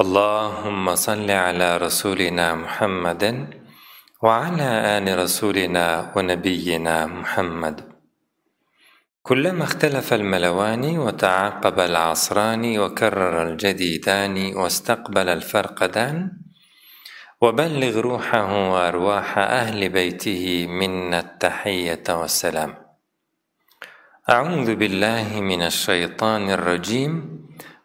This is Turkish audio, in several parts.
اللهم صل على رسولنا محمد وعلى آل رسولنا ونبينا محمد. كلما اختلف الملوان وتعاقب العصران وكرر الجديدان واستقبل الفرقدان وبلغ روحه وأرواح أهل بيته منا التحية والسلام. أعوذ بالله من الشيطان الرجيم.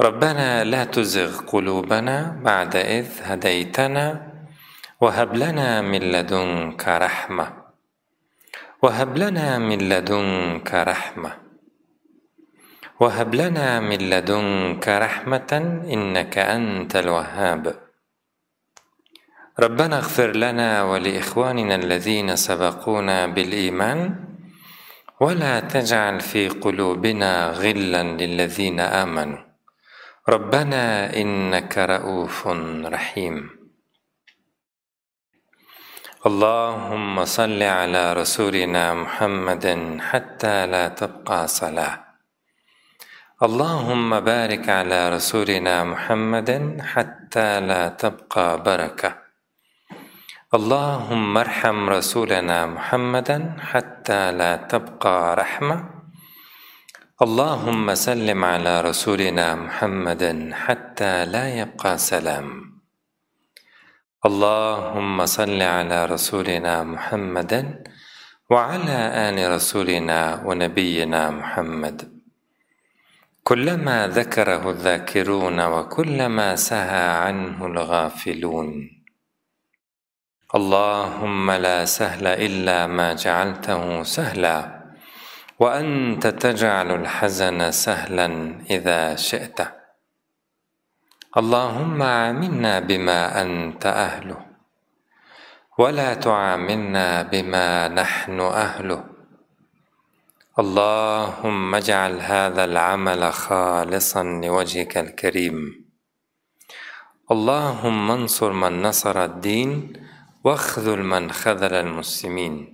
ربنا لا تزغ قلوبنا بعد إذ هديتنا وهب لنا من لدنك رحمة. وهب لنا من لدنك رحمة. وهب لنا من لدنك رحمة إنك أنت الوهاب. ربنا اغفر لنا ولإخواننا الذين سبقونا بالإيمان ولا تجعل في قلوبنا غلا للذين آمنوا. ربنا إنك رؤوف رحيم. اللهم صل على رسولنا محمد حتى لا تبقى صلاة. اللهم بارك على رسولنا محمد حتى لا تبقى بركة. اللهم ارحم رسولنا محمدا حتى لا تبقى رحمة. اللهم سلم على رسولنا محمد حتى لا يبقى سلام. اللهم صل على رسولنا محمد وعلى آل رسولنا ونبينا محمد. كلما ذكره الذاكرون وكلما سهى عنه الغافلون. اللهم لا سهل إلا ما جعلته سهلا. وأنت تجعل الحزن سهلا إذا شئت. اللهم عاملنا بما أنت أهله ولا تعاملنا بما نحن أهله. اللهم اجعل هذا العمل خالصا لوجهك الكريم. اللهم انصر من نصر الدين واخذل من خذل المسلمين.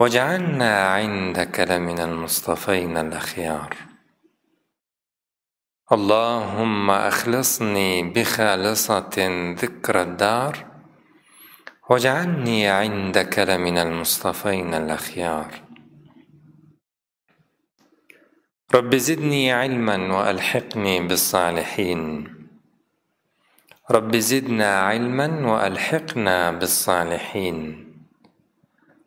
واجعلنا عندك لمن المصطفين الأخيار. اللهم أخلصني بخالصة ذكر الدار واجعلني عندك لمن المصطفين الأخيار. رب زدني علما وألحقني بالصالحين. رب زدنا علما وألحقنا بالصالحين.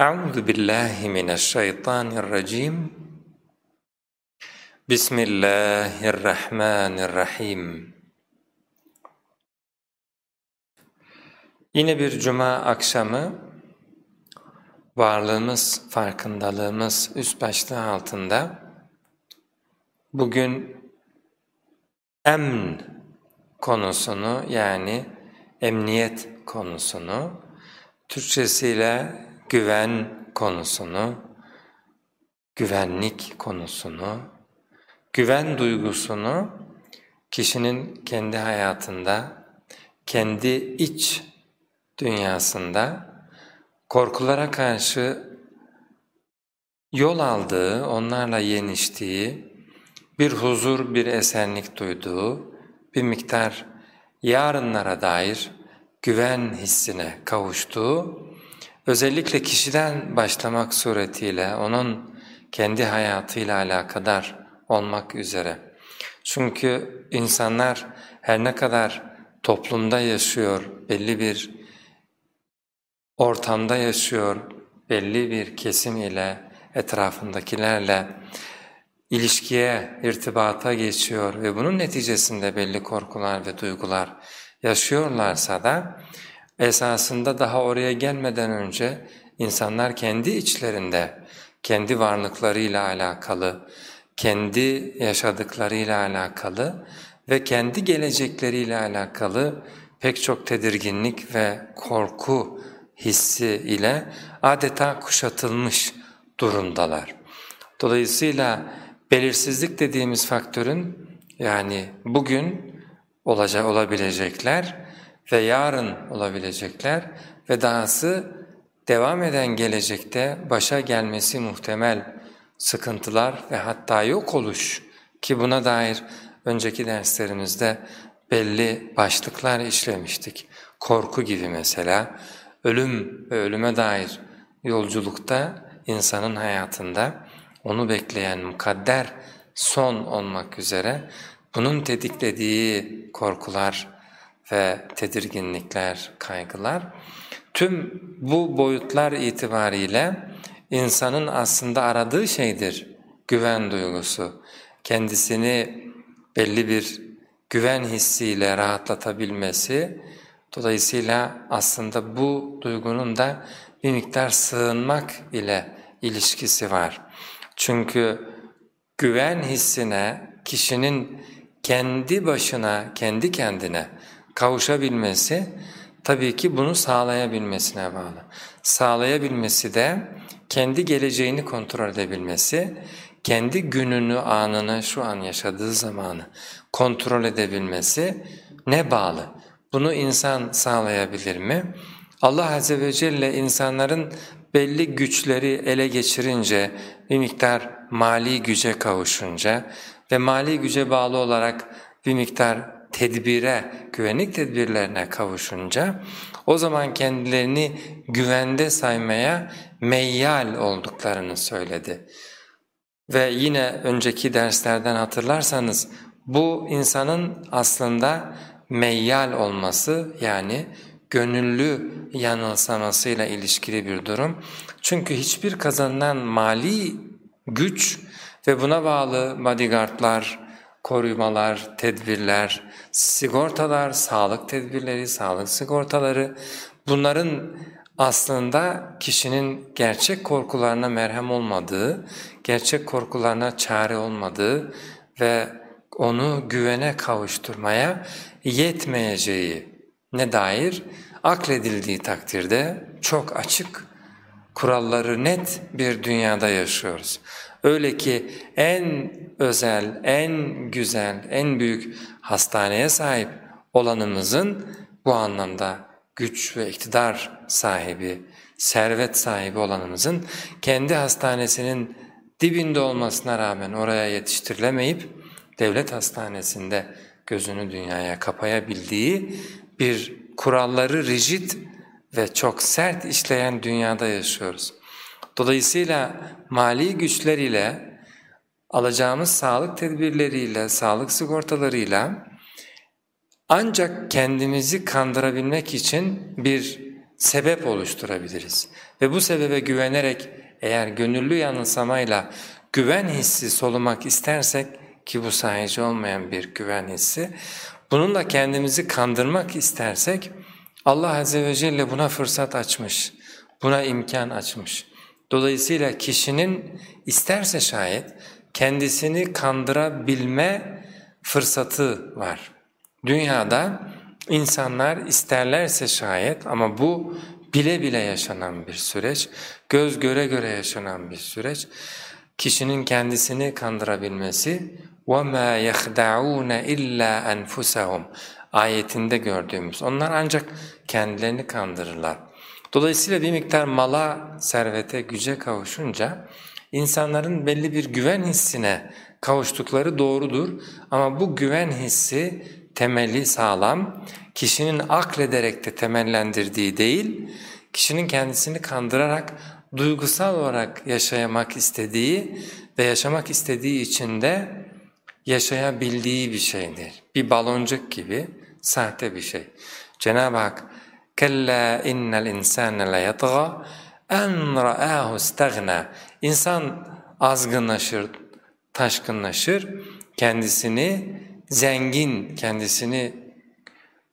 Euzu billahi mineşşeytanirracim. Bismillahirrahmanirrahim. Yine bir cuma akşamı varlığımız, farkındalığımız üst başlığı altında bugün emn konusunu yani emniyet konusunu Türkçesiyle güven konusunu, güvenlik konusunu, güven duygusunu kişinin kendi hayatında, kendi iç dünyasında korkulara karşı yol aldığı, onlarla yeniştiği, bir huzur, bir esenlik duyduğu, bir miktar yarınlara dair güven hissine kavuştuğu Özellikle kişiden başlamak suretiyle onun kendi hayatıyla alakadar olmak üzere. Çünkü insanlar her ne kadar toplumda yaşıyor, belli bir ortamda yaşıyor, belli bir kesim ile, etrafındakilerle ilişkiye, irtibata geçiyor ve bunun neticesinde belli korkular ve duygular yaşıyorlarsa da esasında daha oraya gelmeden önce insanlar kendi içlerinde, kendi varlıklarıyla alakalı, kendi yaşadıklarıyla alakalı ve kendi gelecekleriyle alakalı pek çok tedirginlik ve korku hissi ile adeta kuşatılmış durumdalar. Dolayısıyla belirsizlik dediğimiz faktörün yani bugün olacak olabilecekler ve yarın olabilecekler ve dahası devam eden gelecekte başa gelmesi muhtemel sıkıntılar ve hatta yok oluş ki buna dair önceki derslerimizde belli başlıklar işlemiştik. Korku gibi mesela, ölüm ve ölüme dair yolculukta insanın hayatında onu bekleyen mukadder son olmak üzere bunun tetiklediği korkular, ve tedirginlikler, kaygılar. Tüm bu boyutlar itibariyle insanın aslında aradığı şeydir güven duygusu. Kendisini belli bir güven hissiyle rahatlatabilmesi, dolayısıyla aslında bu duygunun da bir miktar sığınmak ile ilişkisi var. Çünkü güven hissine kişinin kendi başına, kendi kendine kavuşabilmesi tabii ki bunu sağlayabilmesine bağlı. Sağlayabilmesi de kendi geleceğini kontrol edebilmesi, kendi gününü, anını, şu an yaşadığı zamanı kontrol edebilmesi ne bağlı? Bunu insan sağlayabilir mi? Allah Azze ve Celle insanların belli güçleri ele geçirince, bir miktar mali güce kavuşunca ve mali güce bağlı olarak bir miktar tedbire, güvenlik tedbirlerine kavuşunca o zaman kendilerini güvende saymaya meyyal olduklarını söyledi. Ve yine önceki derslerden hatırlarsanız bu insanın aslında meyyal olması yani gönüllü yanılsamasıyla ilişkili bir durum. Çünkü hiçbir kazanılan mali güç ve buna bağlı bodyguardlar, korumalar, tedbirler, sigortalar, sağlık tedbirleri, sağlık sigortaları bunların aslında kişinin gerçek korkularına merhem olmadığı, gerçek korkularına çare olmadığı ve onu güvene kavuşturmaya yetmeyeceği ne dair akledildiği takdirde çok açık, kuralları net bir dünyada yaşıyoruz. Öyle ki en özel, en güzel, en büyük hastaneye sahip olanımızın bu anlamda güç ve iktidar sahibi, servet sahibi olanımızın kendi hastanesinin dibinde olmasına rağmen oraya yetiştirilemeyip devlet hastanesinde gözünü dünyaya kapayabildiği bir kuralları rigid ve çok sert işleyen dünyada yaşıyoruz. Dolayısıyla mali güçler ile alacağımız sağlık tedbirleriyle, sağlık sigortalarıyla ancak kendimizi kandırabilmek için bir sebep oluşturabiliriz. Ve bu sebebe güvenerek eğer gönüllü yanılsamayla güven hissi solumak istersek ki bu sahici olmayan bir güven hissi, bununla kendimizi kandırmak istersek Allah Azze ve Celle buna fırsat açmış, buna imkan açmış. Dolayısıyla kişinin isterse şayet kendisini kandırabilme fırsatı var. Dünyada insanlar isterlerse şayet ama bu bile bile yaşanan bir süreç, göz göre göre yaşanan bir süreç, kişinin kendisini kandırabilmesi وَمَا يَخْدَعُونَ اِلَّا أَنْفُسَهُمْ ayetinde gördüğümüz. Onlar ancak kendilerini kandırırlar. Dolayısıyla bir miktar mala, servete, güce kavuşunca insanların belli bir güven hissine kavuştukları doğrudur. Ama bu güven hissi temeli sağlam, kişinin aklederek de temellendirdiği değil, kişinin kendisini kandırarak duygusal olarak yaşamak istediği ve yaşamak istediği için de yaşayabildiği bir şeydir. Bir baloncuk gibi sahte bir şey. Cenab-ı Hak Kella innel insane leyatgâ en ra'âhu istegnâ. İnsan azgınlaşır, taşkınlaşır, kendisini zengin, kendisini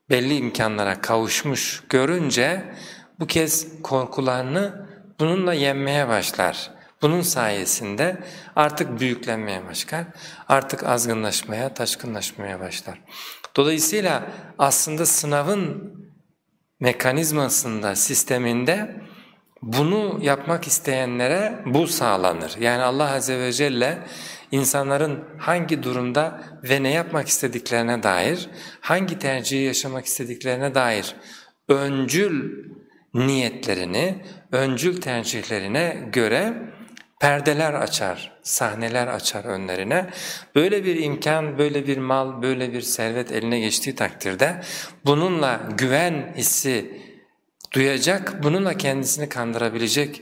belli imkanlara kavuşmuş görünce bu kez korkularını bununla yenmeye başlar. Bunun sayesinde artık büyüklenmeye başlar, artık azgınlaşmaya, taşkınlaşmaya başlar. Dolayısıyla aslında sınavın mekanizmasında, sisteminde bunu yapmak isteyenlere bu sağlanır. Yani Allah Azze ve Celle insanların hangi durumda ve ne yapmak istediklerine dair, hangi tercihi yaşamak istediklerine dair öncül niyetlerini, öncül tercihlerine göre perdeler açar, sahneler açar önlerine. Böyle bir imkan, böyle bir mal, böyle bir servet eline geçtiği takdirde bununla güven hissi duyacak, bununla kendisini kandırabilecek,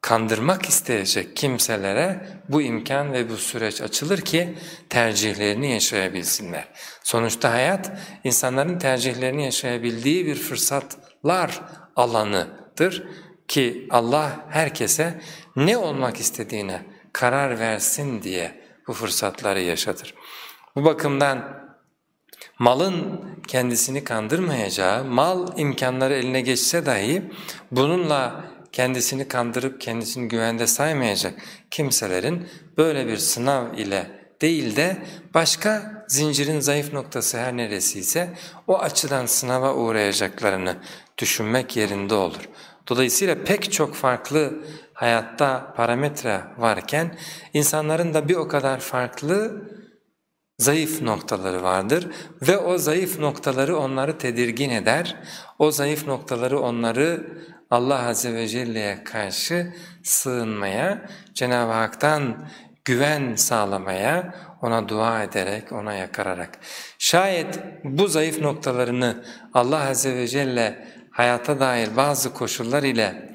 kandırmak isteyecek kimselere bu imkan ve bu süreç açılır ki tercihlerini yaşayabilsinler. Sonuçta hayat insanların tercihlerini yaşayabildiği bir fırsatlar alanıdır ki Allah herkese ne olmak istediğine karar versin diye bu fırsatları yaşatır. Bu bakımdan malın kendisini kandırmayacağı, mal imkanları eline geçse dahi bununla kendisini kandırıp kendisini güvende saymayacak kimselerin böyle bir sınav ile değil de başka zincirin zayıf noktası her neresiyse o açıdan sınava uğrayacaklarını düşünmek yerinde olur. Dolayısıyla pek çok farklı hayatta parametre varken insanların da bir o kadar farklı zayıf noktaları vardır ve o zayıf noktaları onları tedirgin eder. O zayıf noktaları onları Allah Azze ve Celle'ye karşı sığınmaya, Cenab-ı Hak'tan güven sağlamaya, ona dua ederek, ona yakararak. Şayet bu zayıf noktalarını Allah Azze ve Celle hayata dair bazı koşullar ile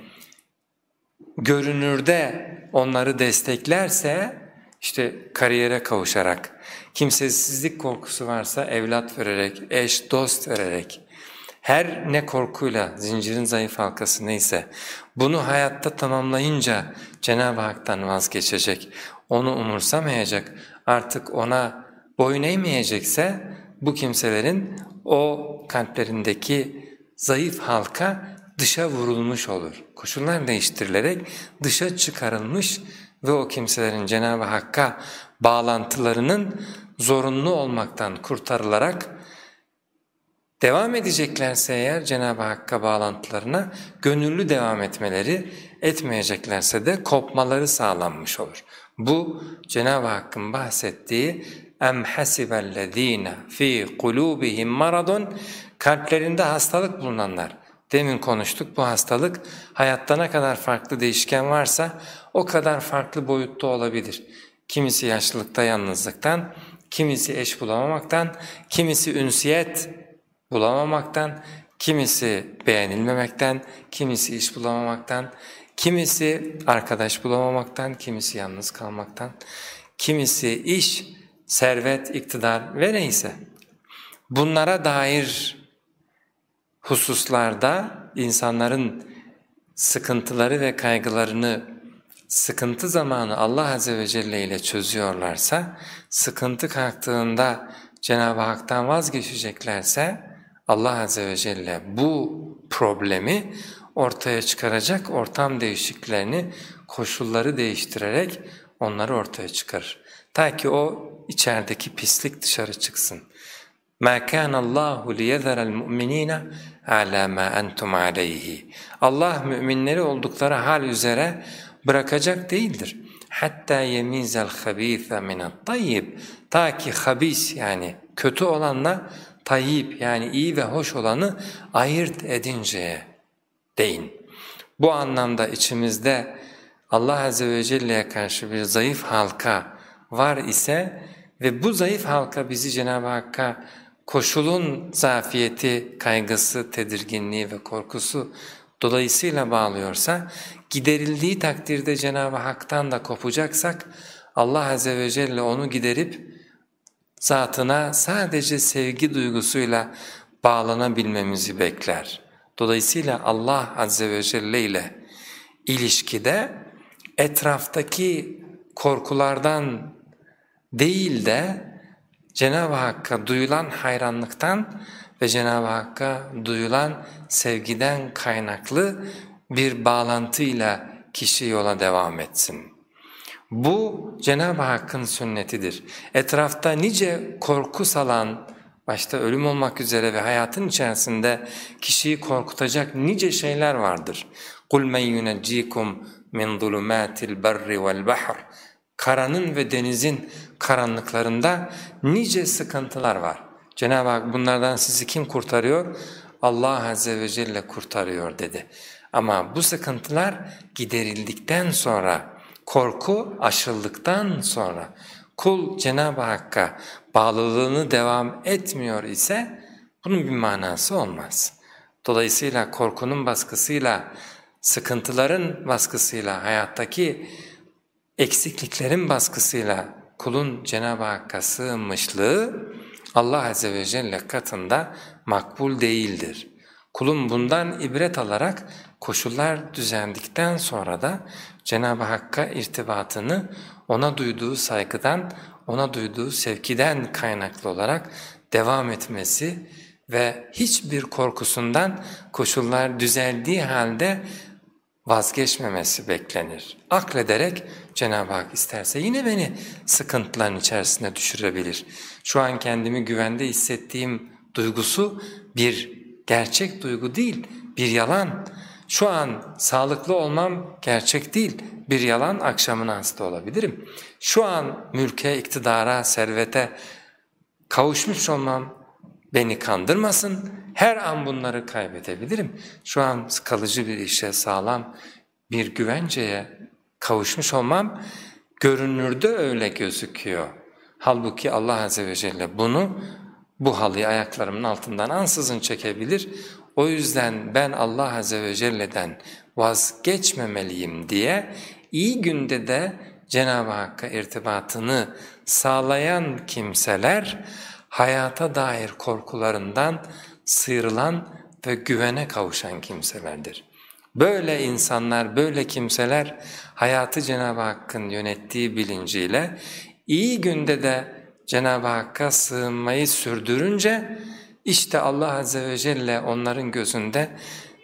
görünürde onları desteklerse işte kariyere kavuşarak, kimsesizlik korkusu varsa evlat vererek, eş dost vererek, her ne korkuyla zincirin zayıf halkası neyse bunu hayatta tamamlayınca Cenab-ı Hak'tan vazgeçecek, onu umursamayacak, artık ona boyun eğmeyecekse bu kimselerin o kalplerindeki zayıf halka dışa vurulmuş olur. Koşullar değiştirilerek dışa çıkarılmış ve o kimselerin Cenab-ı Hakk'a bağlantılarının zorunlu olmaktan kurtarılarak devam edeceklerse eğer Cenab-ı Hakk'a bağlantılarına gönüllü devam etmeleri, etmeyeceklerse de kopmaları sağlanmış olur. Bu Cenab-ı Hakk'ın bahsettiği اَمْ حَسِبَ الَّذ۪ينَ ف۪ي قُلُوبِهِمْ maradun Kalplerinde hastalık bulunanlar. Demin konuştuk bu hastalık hayatta ne kadar farklı değişken varsa o kadar farklı boyutta olabilir. Kimisi yaşlılıkta yalnızlıktan, kimisi eş bulamamaktan, kimisi ünsiyet bulamamaktan, kimisi beğenilmemekten, kimisi iş bulamamaktan, kimisi arkadaş bulamamaktan, kimisi yalnız kalmaktan, kimisi iş, servet, iktidar ve neyse. Bunlara dair hususlarda insanların sıkıntıları ve kaygılarını sıkıntı zamanı Allah Azze ve Celle ile çözüyorlarsa, sıkıntı kalktığında Cenab-ı Hak'tan vazgeçeceklerse Allah Azze ve Celle bu problemi ortaya çıkaracak ortam değişikliklerini, koşulları değiştirerek onları ortaya çıkarır. Ta ki o içerideki pislik dışarı çıksın. مَا كَانَ اللّٰهُ لِيَذَرَ الْمُؤْمِنِينَ عَلَى مَا أَنْتُمْ عَلَيْهِ Allah müminleri oldukları hal üzere bırakacak değildir. Hatta yemizel habisa min tayyib ta ki habis yani kötü olanla tayyib yani iyi ve hoş olanı ayırt edinceye deyin. Bu anlamda içimizde Allah Azze ve Celle'ye karşı bir zayıf halka var ise ve bu zayıf halka bizi Cenab-ı Hakk'a koşulun zafiyeti, kaygısı, tedirginliği ve korkusu dolayısıyla bağlıyorsa, giderildiği takdirde Cenab-ı Hak'tan da kopacaksak, Allah Azze ve Celle onu giderip zatına sadece sevgi duygusuyla bağlanabilmemizi bekler. Dolayısıyla Allah Azze ve Celle ile ilişkide etraftaki korkulardan değil de Cenab-ı Hakk'a duyulan hayranlıktan ve Cenab-ı Hakk'a duyulan sevgiden kaynaklı bir bağlantıyla kişi yola devam etsin. Bu Cenab-ı Hakk'ın sünnetidir. Etrafta nice korku salan, başta ölüm olmak üzere ve hayatın içerisinde kişiyi korkutacak nice şeyler vardır. قُلْ مَنْ يُنَجِّيكُمْ مِنْ ظُلُمَاتِ الْبَرِّ وَالْبَحْرِ Karanın ve denizin karanlıklarında nice sıkıntılar var. Cenab-ı Hak bunlardan sizi kim kurtarıyor? Allah Azze ve Celle kurtarıyor dedi. Ama bu sıkıntılar giderildikten sonra, korku aşıldıktan sonra, kul Cenab-ı Hakk'a bağlılığını devam etmiyor ise bunun bir manası olmaz. Dolayısıyla korkunun baskısıyla, sıkıntıların baskısıyla, hayattaki eksikliklerin baskısıyla kulun Cenab-ı Hakk'a sığınmışlığı Allah Azze ve Celle katında makbul değildir. Kulun bundan ibret alarak koşullar düzendikten sonra da Cenab-ı Hakk'a irtibatını ona duyduğu saygıdan, ona duyduğu sevkiden kaynaklı olarak devam etmesi ve hiçbir korkusundan koşullar düzeldiği halde vazgeçmemesi beklenir. Aklederek Cenab-ı Hak isterse yine beni sıkıntıların içerisine düşürebilir. Şu an kendimi güvende hissettiğim duygusu bir gerçek duygu değil, bir yalan. Şu an sağlıklı olmam gerçek değil, bir yalan akşamına hasta olabilirim. Şu an mülke, iktidara, servete kavuşmuş olmam beni kandırmasın, her an bunları kaybedebilirim. Şu an kalıcı bir işe, sağlam bir güvenceye kavuşmuş olmam görünürde öyle gözüküyor. Halbuki Allah Azze ve Celle bunu bu halıyı ayaklarımın altından ansızın çekebilir. O yüzden ben Allah Azze ve Celle'den vazgeçmemeliyim diye iyi günde de Cenab-ı Hakk'a irtibatını sağlayan kimseler hayata dair korkularından sıyrılan ve güvene kavuşan kimselerdir. Böyle insanlar, böyle kimseler hayatı Cenab-ı Hakk'ın yönettiği bilinciyle iyi günde de Cenab-ı Hakk'a sığınmayı sürdürünce işte Allah Azze ve Celle onların gözünde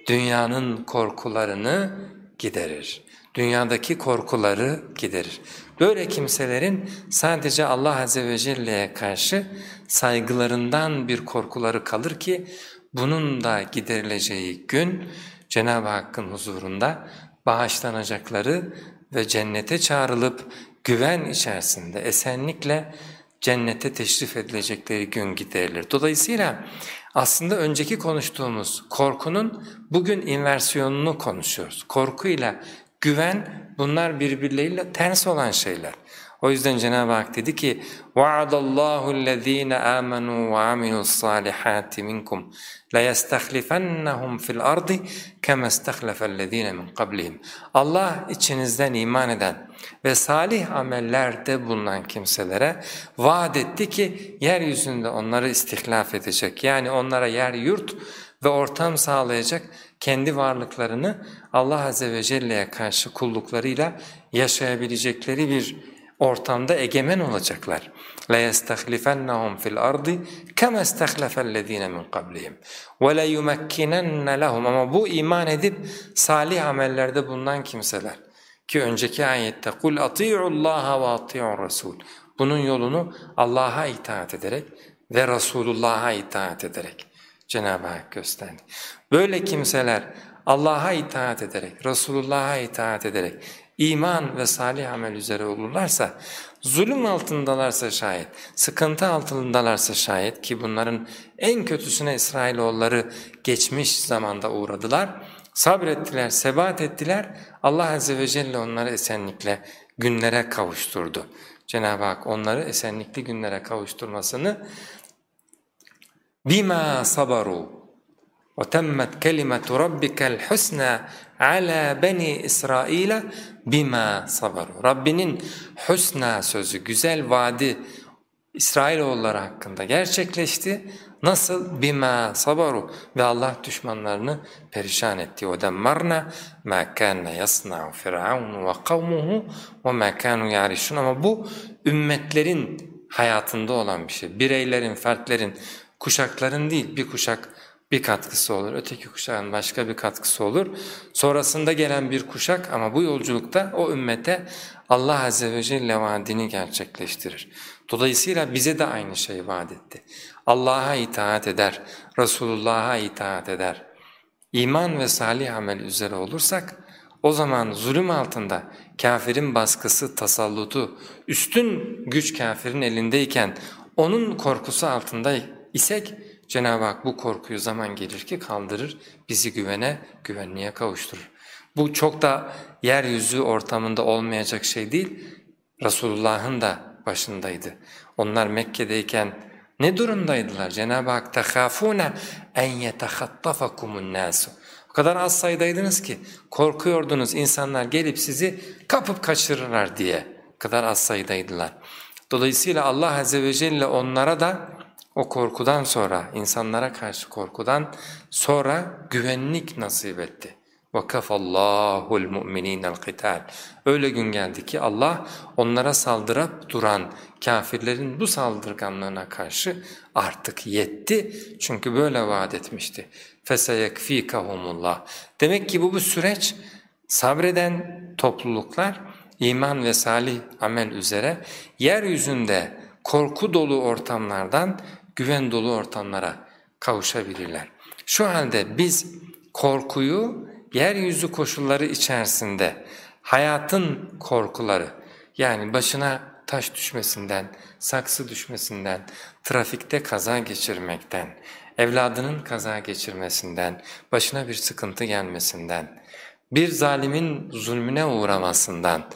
dünyanın korkularını giderir. Dünyadaki korkuları giderir. Böyle kimselerin sadece Allah Azze ve Celle'ye karşı saygılarından bir korkuları kalır ki bunun da giderileceği gün Cenab-ı Hakk'ın huzurunda bağışlanacakları ve cennete çağrılıp güven içerisinde esenlikle cennete teşrif edilecekleri gün giderilir. Dolayısıyla aslında önceki konuştuğumuz korkunun bugün inversiyonunu konuşuyoruz. Korkuyla güven bunlar birbirleriyle ters olan şeyler. O yüzden Cenab-ı Hak dedi ki وَعَدَ اللّٰهُ الَّذ۪ينَ آمَنُوا وَعَمِلُوا الصَّالِحَاتِ مِنْكُمْ لَيَسْتَخْلِفَنَّهُمْ فِي الْأَرْضِ كَمَا اسْتَخْلَفَ الَّذ۪ينَ مِنْ قَبْلِهِمْ Allah içinizden iman eden ve salih amellerde bulunan kimselere vaat etti ki yeryüzünde onları istihlaf edecek. Yani onlara yer yurt ve ortam sağlayacak kendi varlıklarını Allah Azze ve Celle'ye karşı kulluklarıyla yaşayabilecekleri bir ortamda egemen olacaklar. لَيَسْتَخْلِفَنَّهُمْ فِي الْأَرْضِ كَمَا اسْتَخْلَفَ الَّذ۪ينَ مِنْ قَبْلِهِمْ وَلَيُمَكِّنَنَّ لَهُمْ Ama bu iman edip salih amellerde bulunan kimseler ki önceki ayette kul ati'u Allah ve ati'u Rasul. Bunun yolunu Allah'a itaat ederek ve Resulullah'a itaat ederek Cenab-ı Hak gösterdi. Böyle kimseler Allah'a itaat ederek, Resulullah'a itaat ederek iman ve salih amel üzere olurlarsa, zulüm altındalarsa şayet, sıkıntı altındalarsa şayet ki bunların en kötüsüne İsrailoğulları geçmiş zamanda uğradılar, sabrettiler, sebat ettiler, Allah Azze ve Celle onları esenlikle günlere kavuşturdu. Cenab-ı Hak onları esenlikli günlere kavuşturmasını bima sabaru وَتَمَّتْ كَلِمَةُ رَبِّكَ الْحُسْنَى عَلَى بَنِي İsrail bima sabaru. Rabbinin husna sözü, güzel vaadi İsrailoğulları hakkında gerçekleşti. Nasıl? Bima sabaru ve Allah düşmanlarını perişan etti. وَدَمَّرْنَا مَا كَانَ يَصْنَعُ فِرْعَوْنُ وَقَوْمُهُ وَمَا كَانُوا يَعْرِشُونَ Ama bu ümmetlerin hayatında olan bir şey. Bireylerin, fertlerin, kuşakların değil bir kuşak bir katkısı olur, öteki kuşağın başka bir katkısı olur. Sonrasında gelen bir kuşak ama bu yolculukta o ümmete Allah Azze ve Celle vaadini gerçekleştirir. Dolayısıyla bize de aynı şeyi vaat etti. Allah'a itaat eder, Resulullah'a itaat eder. İman ve salih amel üzere olursak o zaman zulüm altında kafirin baskısı, tasallutu, üstün güç kafirin elindeyken onun korkusu altında isek Cenab-ı Hak bu korkuyu zaman gelir ki kaldırır, bizi güvene, güvenliğe kavuşturur. Bu çok da yeryüzü ortamında olmayacak şey değil, Resulullah'ın da başındaydı. Onlar Mekke'deyken ne durumdaydılar? Cenab-ı Hak تَخَافُونَ اَنْ يَتَخَطَّفَكُمُ النَّاسُ O kadar az sayıdaydınız ki korkuyordunuz insanlar gelip sizi kapıp kaçırırlar diye. O kadar az sayıdaydılar. Dolayısıyla Allah Azze ve Celle onlara da o korkudan sonra, insanlara karşı korkudan sonra güvenlik nasip etti. وَكَفَ اللّٰهُ الْمُؤْمِنِينَ الْقِتَالِ Öyle gün geldi ki Allah onlara saldırıp duran kafirlerin bu saldırganlığına karşı artık yetti. Çünkü böyle vaat etmişti. فَسَيَكْف۪يكَهُمُ اللّٰهِ Demek ki bu bu süreç sabreden topluluklar iman ve salih amel üzere yeryüzünde korku dolu ortamlardan güven dolu ortamlara kavuşabilirler. Şu halde biz korkuyu yeryüzü koşulları içerisinde hayatın korkuları yani başına taş düşmesinden, saksı düşmesinden, trafikte kaza geçirmekten, evladının kaza geçirmesinden, başına bir sıkıntı gelmesinden, bir zalimin zulmüne uğramasından,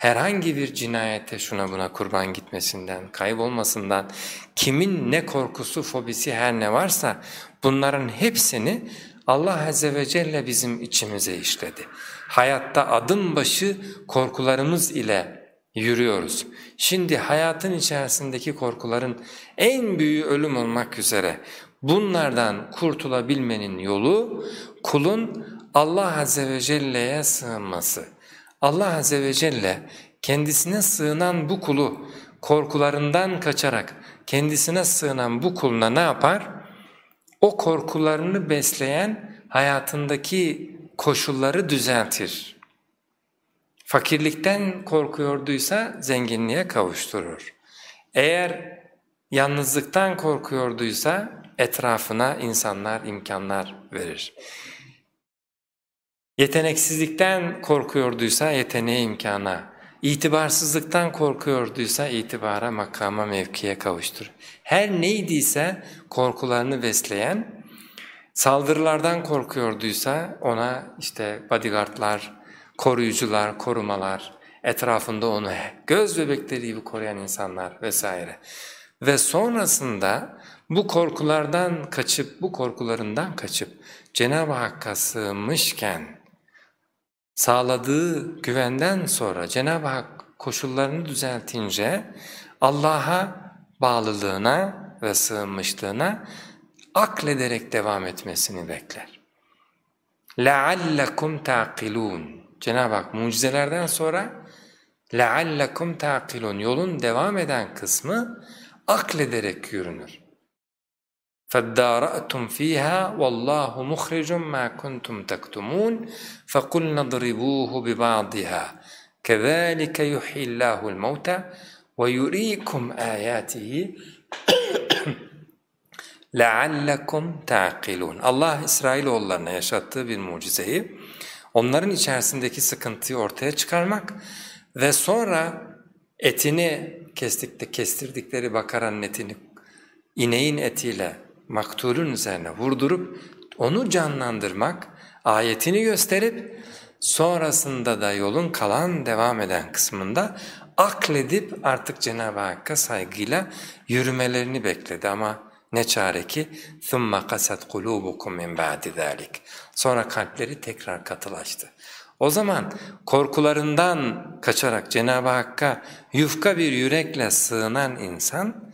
herhangi bir cinayete şuna buna kurban gitmesinden, kaybolmasından, kimin ne korkusu, fobisi her ne varsa bunların hepsini Allah Azze ve Celle bizim içimize işledi. Hayatta adım başı korkularımız ile yürüyoruz. Şimdi hayatın içerisindeki korkuların en büyüğü ölüm olmak üzere Bunlardan kurtulabilmenin yolu kulun Allah Azze ve Celle'ye sığınması. Allah Azze ve Celle kendisine sığınan bu kulu korkularından kaçarak kendisine sığınan bu kuluna ne yapar? O korkularını besleyen hayatındaki koşulları düzeltir. Fakirlikten korkuyorduysa zenginliğe kavuşturur. Eğer yalnızlıktan korkuyorduysa etrafına insanlar imkanlar verir. Yeteneksizlikten korkuyorduysa yeteneğe imkana, itibarsızlıktan korkuyorduysa itibara, makama, mevkiye kavuştur. Her neydiyse korkularını besleyen, saldırılardan korkuyorduysa ona işte bodyguardlar, koruyucular, korumalar, etrafında onu göz bebekleri gibi koruyan insanlar vesaire. Ve sonrasında bu korkulardan kaçıp, bu korkularından kaçıp Cenab-ı Hakk'a sığınmışken sağladığı güvenden sonra Cenab-ı Hak koşullarını düzeltince Allah'a bağlılığına ve sığınmışlığına aklederek devam etmesini bekler. لَعَلَّكُمْ تَعْقِلُونَ Cenab-ı Hak mucizelerden sonra لَعَلَّكُمْ تَعْقِلُونَ Yolun devam eden kısmı aklederek yürünür. فَادَّارَأْتُمْ ف۪يهَا وَاللّٰهُ مُخْرِجٌ مَا كُنْتُمْ تَكْتُمُونَ فَقُلْنَا ضْرِبُوهُ بِبَعْضِهَا كَذَٰلِكَ يُحْيِي اللّٰهُ الْمَوْتَى وَيُرِيكُمْ آيَاتِهِ لَعَلَّكُمْ تَعْقِلُونَ Allah İsrailoğullarına yaşattığı bir mucizeyi, onların içerisindeki sıkıntıyı ortaya çıkarmak ve sonra etini kestikte kestirdikleri bakaranın etini ineğin etiyle maktulun üzerine vurdurup onu canlandırmak, ayetini gösterip sonrasında da yolun kalan devam eden kısmında akledip artık Cenab-ı Hakk'a saygıyla yürümelerini bekledi ama ne çare ki ثُمَّ قَسَتْ قُلُوبُكُمْ مِنْ بَعْدِ ذَٰلِكَ Sonra kalpleri tekrar katılaştı. O zaman korkularından kaçarak Cenab-ı Hakk'a yufka bir yürekle sığınan insan,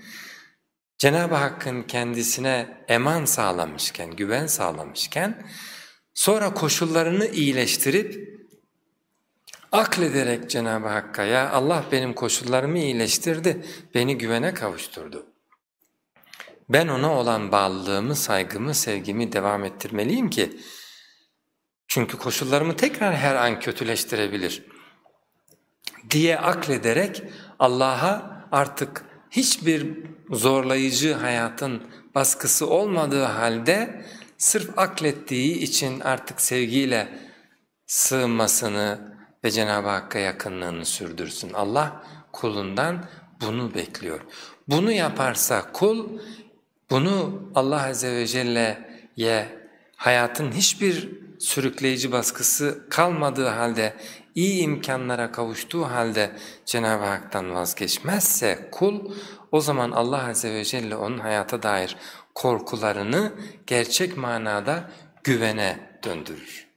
Cenab-ı Hakk'ın kendisine eman sağlamışken, güven sağlamışken, sonra koşullarını iyileştirip, aklederek Cenab-ı Hakk'a ya Allah benim koşullarımı iyileştirdi, beni güvene kavuşturdu. Ben ona olan bağlılığımı, saygımı, sevgimi devam ettirmeliyim ki, çünkü koşullarımı tekrar her an kötüleştirebilir diye aklederek Allah'a artık hiçbir zorlayıcı hayatın baskısı olmadığı halde sırf aklettiği için artık sevgiyle sığınmasını ve Cenab-ı Hakk'a yakınlığını sürdürsün. Allah kulundan bunu bekliyor. Bunu yaparsa kul, bunu Allah Azze ve Celle'ye hayatın hiçbir sürükleyici baskısı kalmadığı halde, iyi imkanlara kavuştuğu halde Cenab-ı Hak'tan vazgeçmezse kul, o zaman Allah Azze ve Celle onun hayata dair korkularını gerçek manada güvene döndürür.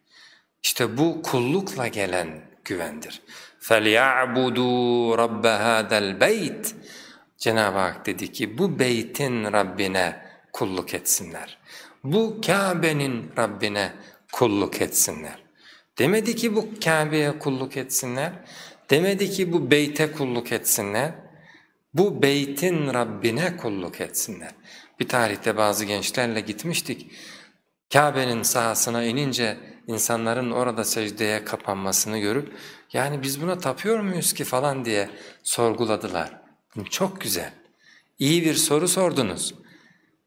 İşte bu kullukla gelen güvendir. فَلْيَعْبُدُوا رَبَّ هَذَا الْبَيْتِ Cenab-ı Hak dedi ki bu beytin Rabbine kulluk etsinler. Bu Kabe'nin Rabbine kulluk etsinler. Demedi ki bu Kabe'ye kulluk etsinler, demedi ki bu beyte kulluk etsinler, bu beytin Rabbine kulluk etsinler. Bir tarihte bazı gençlerle gitmiştik, Kabe'nin sahasına inince insanların orada secdeye kapanmasını görüp yani biz buna tapıyor muyuz ki falan diye sorguladılar. Çok güzel, iyi bir soru sordunuz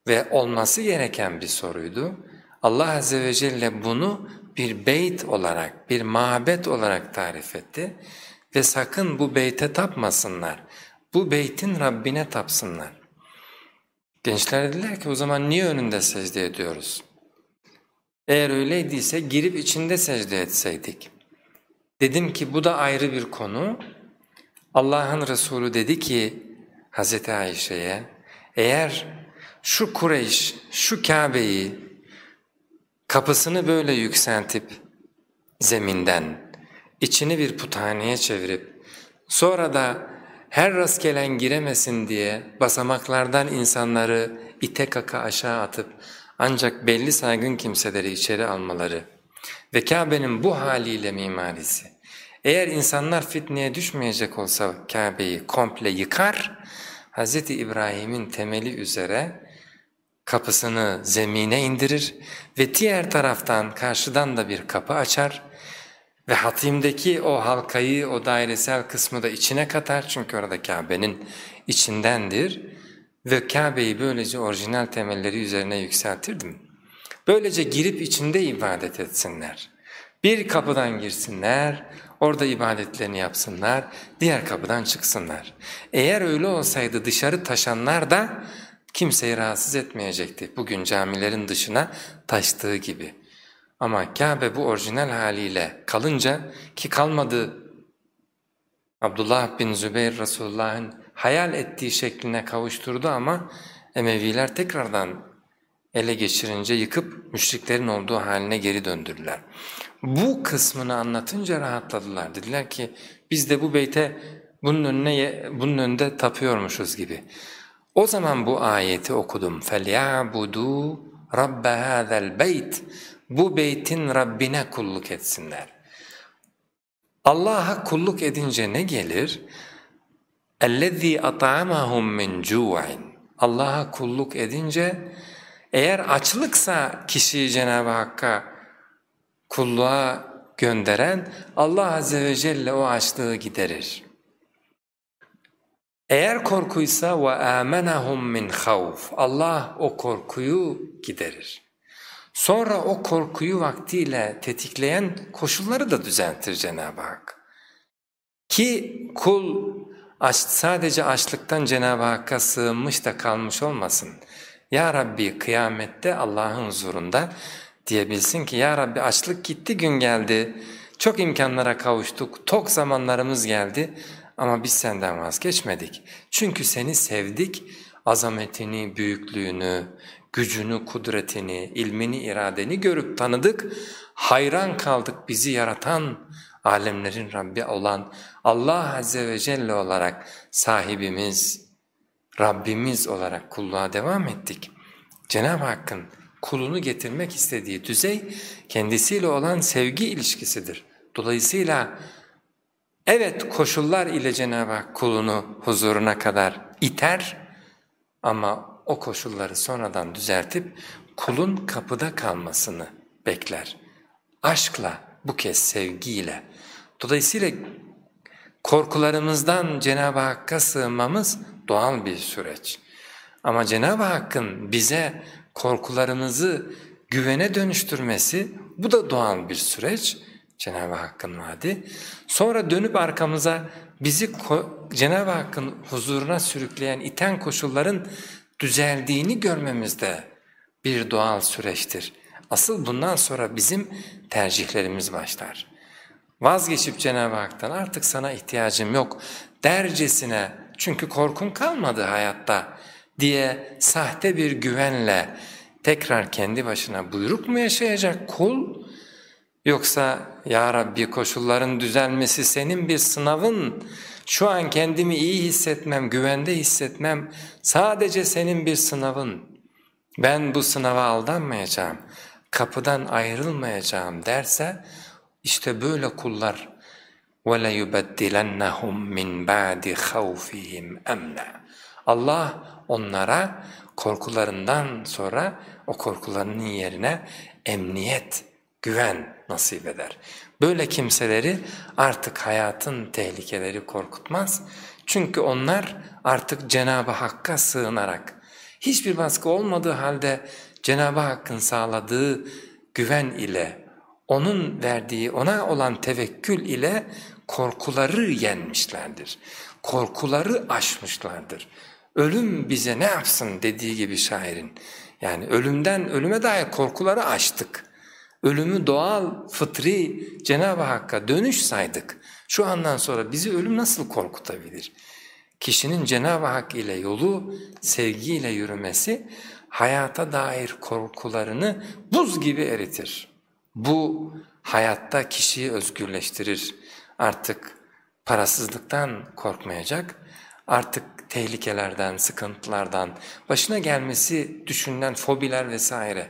ve olması gereken bir soruydu. Allah Azze ve Celle bunu bir beyt olarak, bir mabet olarak tarif etti ve sakın bu beyte tapmasınlar, bu beytin Rabbine tapsınlar. Gençler dediler ki o zaman niye önünde secde ediyoruz? Eğer öyleydiyse girip içinde secde etseydik. Dedim ki bu da ayrı bir konu. Allah'ın Resulü dedi ki Hz. Ayşe'ye eğer şu Kureyş, şu Kabe'yi Kapısını böyle yükseltip zeminden içini bir puthaneye çevirip sonra da her rastgelen giremesin diye basamaklardan insanları ite kaka aşağı atıp ancak belli saygın kimseleri içeri almaları ve Kabe'nin bu haliyle mimarisi. Eğer insanlar fitneye düşmeyecek olsa Kabe'yi komple yıkar, Hz. İbrahim'in temeli üzere kapısını zemine indirir ve diğer taraftan karşıdan da bir kapı açar ve hatimdeki o halkayı, o dairesel kısmı da içine katar çünkü orada Kabe'nin içindendir ve Kabe'yi böylece orijinal temelleri üzerine yükseltirdim. Böylece girip içinde ibadet etsinler. Bir kapıdan girsinler, orada ibadetlerini yapsınlar, diğer kapıdan çıksınlar. Eğer öyle olsaydı dışarı taşanlar da kimseyi rahatsız etmeyecekti. Bugün camilerin dışına taştığı gibi. Ama Kabe bu orijinal haliyle kalınca ki kalmadı Abdullah bin Zübeyir Resulullah'ın hayal ettiği şekline kavuşturdu ama Emeviler tekrardan ele geçirince yıkıp müşriklerin olduğu haline geri döndürdüler. Bu kısmını anlatınca rahatladılar. Dediler ki biz de bu beyte bunun önüne bunun önünde tapıyormuşuz gibi. O zaman bu ayeti okudum. فَلْيَعْبُدُوا رَبَّ هَذَا الْبَيْتِ Bu beytin Rabbine kulluk etsinler. Allah'a kulluk edince ne gelir? اَلَّذ۪ي أَطْعَمَهُمْ مِنْ جُوعٍ Allah'a kulluk edince eğer açlıksa kişiyi Cenab-ı Hakk'a kulluğa gönderen Allah Azze ve Celle o açlığı giderir. Eğer korkuysa ve amenahum min havf. Allah o korkuyu giderir. Sonra o korkuyu vaktiyle tetikleyen koşulları da düzeltir Cenab-ı Hak. Ki kul aç, sadece açlıktan Cenab-ı Hakk'a sığınmış da kalmış olmasın. Ya Rabbi kıyamette Allah'ın huzurunda diyebilsin ki Ya Rabbi açlık gitti gün geldi, çok imkanlara kavuştuk, tok zamanlarımız geldi ama biz senden vazgeçmedik. Çünkü seni sevdik, azametini, büyüklüğünü, gücünü, kudretini, ilmini, iradeni görüp tanıdık, hayran kaldık bizi yaratan, alemlerin Rabbi olan Allah Azze ve Celle olarak sahibimiz, Rabbimiz olarak kulluğa devam ettik. Cenab-ı Hakk'ın kulunu getirmek istediği düzey kendisiyle olan sevgi ilişkisidir. Dolayısıyla evet koşullar ile Cenab-ı Hak kulunu huzuruna kadar iter ama o koşulları sonradan düzeltip kulun kapıda kalmasını bekler. Aşkla, bu kez sevgiyle. Dolayısıyla korkularımızdan Cenab-ı Hakk'a sığınmamız doğal bir süreç. Ama Cenab-ı Hakk'ın bize korkularımızı güvene dönüştürmesi bu da doğal bir süreç. Cenab-ı Hakk'ın vaadi. Sonra dönüp arkamıza bizi Cenab-ı Hakk'ın huzuruna sürükleyen iten koşulların düzeldiğini görmemiz de bir doğal süreçtir. Asıl bundan sonra bizim tercihlerimiz başlar. Vazgeçip Cenab-ı Hak'tan artık sana ihtiyacım yok dercesine çünkü korkun kalmadı hayatta diye sahte bir güvenle tekrar kendi başına buyruk mu yaşayacak kul? Yoksa ya Rabbi koşulların düzelmesi senin bir sınavın, şu an kendimi iyi hissetmem, güvende hissetmem sadece senin bir sınavın. Ben bu sınava aldanmayacağım, kapıdan ayrılmayacağım derse işte böyle kullar وَلَيُبَدِّلَنَّهُمْ مِنْ بَعْدِ خَوْفِهِمْ اَمْنًا Allah onlara korkularından sonra o korkularının yerine emniyet, güven nasip eder. Böyle kimseleri artık hayatın tehlikeleri korkutmaz. Çünkü onlar artık Cenab-ı Hakk'a sığınarak, hiçbir baskı olmadığı halde Cenab-ı Hakk'ın sağladığı güven ile, onun verdiği, ona olan tevekkül ile korkuları yenmişlerdir. Korkuları aşmışlardır. Ölüm bize ne yapsın dediği gibi şairin. Yani ölümden ölüme dair korkuları aştık. Ölümü doğal, fıtri Cenab-ı Hakk'a dönüş saydık. Şu andan sonra bizi ölüm nasıl korkutabilir? Kişinin Cenab-ı Hak ile yolu sevgiyle yürümesi hayata dair korkularını buz gibi eritir. Bu hayatta kişiyi özgürleştirir. Artık parasızlıktan korkmayacak, artık tehlikelerden, sıkıntılardan, başına gelmesi düşünülen fobiler vesaire.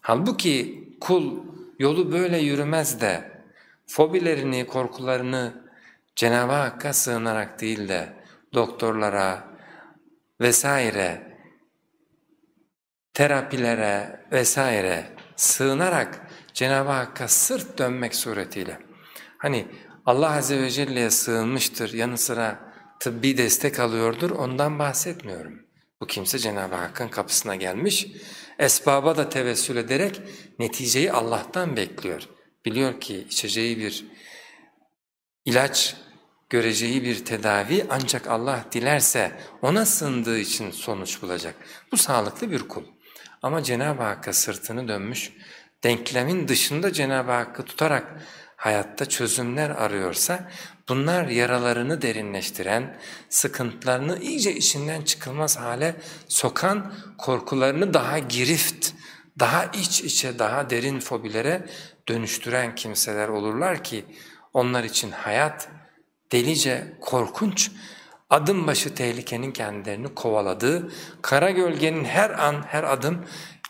Halbuki kul yolu böyle yürümez de fobilerini, korkularını Cenab-ı Hakk'a sığınarak değil de doktorlara vesaire, terapilere vesaire sığınarak Cenab-ı Hakk'a sırt dönmek suretiyle. Hani Allah Azze ve Celle'ye sığınmıştır yanı sıra tıbbi destek alıyordur ondan bahsetmiyorum. Bu kimse Cenab-ı Hakk'ın kapısına gelmiş, esbaba da tevessül ederek neticeyi Allah'tan bekliyor. Biliyor ki içeceği bir ilaç, göreceği bir tedavi ancak Allah dilerse ona sığındığı için sonuç bulacak. Bu sağlıklı bir kul. Ama Cenab-ı Hakk'a sırtını dönmüş, denklemin dışında Cenab-ı Hakk'ı tutarak hayatta çözümler arıyorsa bunlar yaralarını derinleştiren, sıkıntılarını iyice içinden çıkılmaz hale sokan, korkularını daha girift, daha iç içe, daha derin fobilere dönüştüren kimseler olurlar ki onlar için hayat delice korkunç, adım başı tehlikenin kendilerini kovaladığı, kara gölgenin her an her adım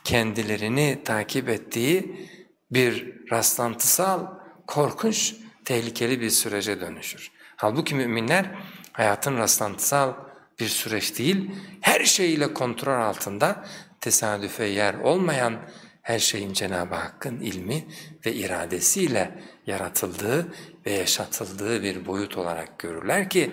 kendilerini takip ettiği bir rastlantısal korkunç, tehlikeli bir sürece dönüşür. Halbuki müminler hayatın rastlantısal bir süreç değil, her şeyiyle kontrol altında tesadüfe yer olmayan her şeyin Cenab-ı Hakk'ın ilmi ve iradesiyle yaratıldığı ve yaşatıldığı bir boyut olarak görürler ki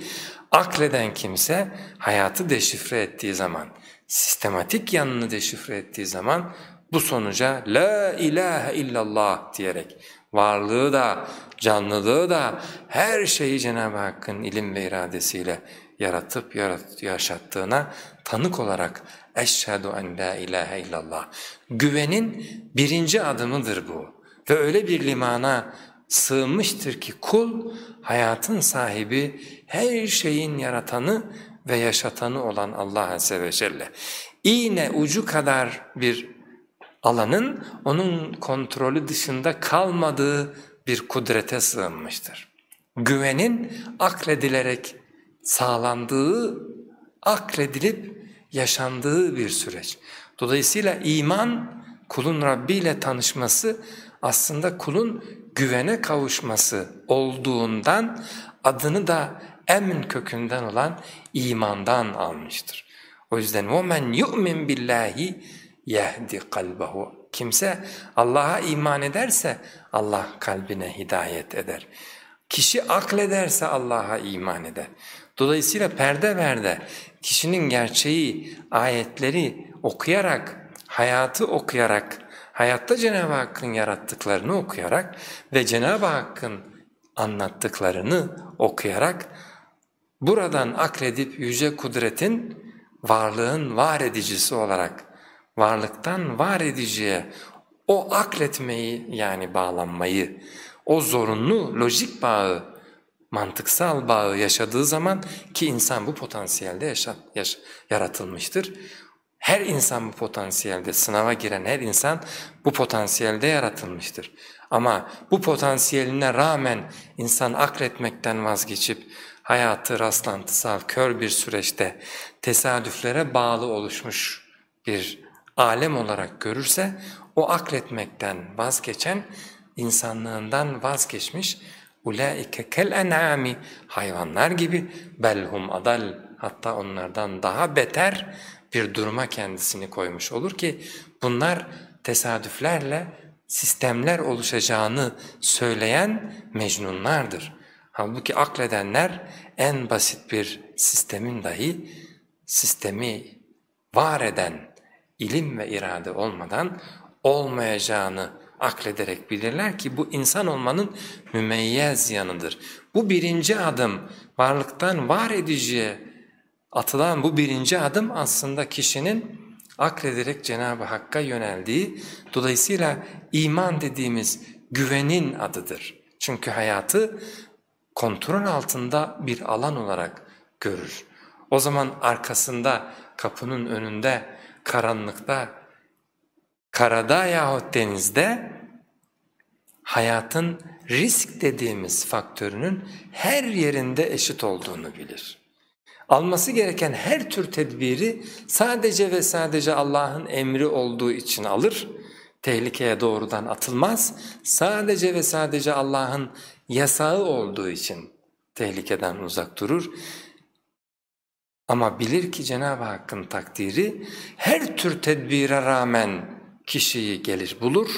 akleden kimse hayatı deşifre ettiği zaman, sistematik yanını deşifre ettiği zaman bu sonuca la ilahe illallah diyerek varlığı da, canlılığı da her şeyi Cenab-ı Hakk'ın ilim ve iradesiyle yaratıp yarat yaşattığına tanık olarak eşhedü en la ilahe illallah. Güvenin birinci adımıdır bu ve öyle bir limana sığınmıştır ki kul hayatın sahibi her şeyin yaratanı ve yaşatanı olan Allah Azze ve Celle. İğne ucu kadar bir alanın onun kontrolü dışında kalmadığı bir kudrete sığınmıştır. Güvenin akledilerek sağlandığı, akledilip yaşandığı bir süreç. Dolayısıyla iman kulun Rabbi ile tanışması aslında kulun güvene kavuşması olduğundan adını da emin kökünden olan imandan almıştır. O yüzden وَمَنْ يُؤْمِنْ بِاللّٰهِ yehdi kalbahu. Kimse Allah'a iman ederse Allah kalbine hidayet eder. Kişi aklederse Allah'a iman eder. Dolayısıyla perde verde kişinin gerçeği, ayetleri okuyarak, hayatı okuyarak, hayatta Cenab-ı Hakk'ın yarattıklarını okuyarak ve Cenab-ı Hakk'ın anlattıklarını okuyarak buradan akledip yüce kudretin varlığın var edicisi olarak varlıktan var ediciye o akletmeyi yani bağlanmayı, o zorunlu lojik bağı, mantıksal bağı yaşadığı zaman ki insan bu potansiyelde yaşa, yaş, yaratılmıştır. Her insan bu potansiyelde, sınava giren her insan bu potansiyelde yaratılmıştır. Ama bu potansiyeline rağmen insan akletmekten vazgeçip hayatı rastlantısal, kör bir süreçte tesadüflere bağlı oluşmuş bir alem olarak görürse o akletmekten vazgeçen insanlığından vazgeçmiş ulaike kel en'ami hayvanlar gibi belhum adal hatta onlardan daha beter bir duruma kendisini koymuş olur ki bunlar tesadüflerle sistemler oluşacağını söyleyen mecnunlardır. Halbuki akledenler en basit bir sistemin dahi sistemi var eden ilim ve irade olmadan olmayacağını aklederek bilirler ki bu insan olmanın mümeyyez yanıdır. Bu birinci adım varlıktan var ediciye atılan bu birinci adım aslında kişinin aklederek Cenab-ı Hakk'a yöneldiği dolayısıyla iman dediğimiz güvenin adıdır. Çünkü hayatı kontrol altında bir alan olarak görür. O zaman arkasında kapının önünde karanlıkta, karada yahut denizde hayatın risk dediğimiz faktörünün her yerinde eşit olduğunu bilir. Alması gereken her tür tedbiri sadece ve sadece Allah'ın emri olduğu için alır, tehlikeye doğrudan atılmaz, sadece ve sadece Allah'ın yasağı olduğu için tehlikeden uzak durur. Ama bilir ki Cenab-ı Hakk'ın takdiri her tür tedbire rağmen kişiyi gelir bulur,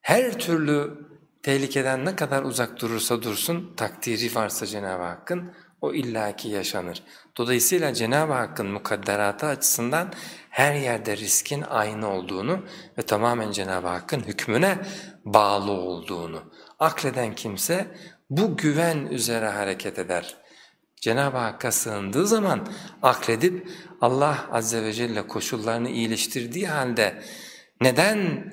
her türlü tehlikeden ne kadar uzak durursa dursun takdiri varsa Cenab-ı Hakk'ın o illaki yaşanır. Dolayısıyla Cenab-ı Hakk'ın mukadderatı açısından her yerde riskin aynı olduğunu ve tamamen Cenab-ı Hakk'ın hükmüne bağlı olduğunu akleden kimse bu güven üzere hareket eder. Cenab-ı Hakk'a sığındığı zaman akledip Allah Azze ve Celle koşullarını iyileştirdiği halde neden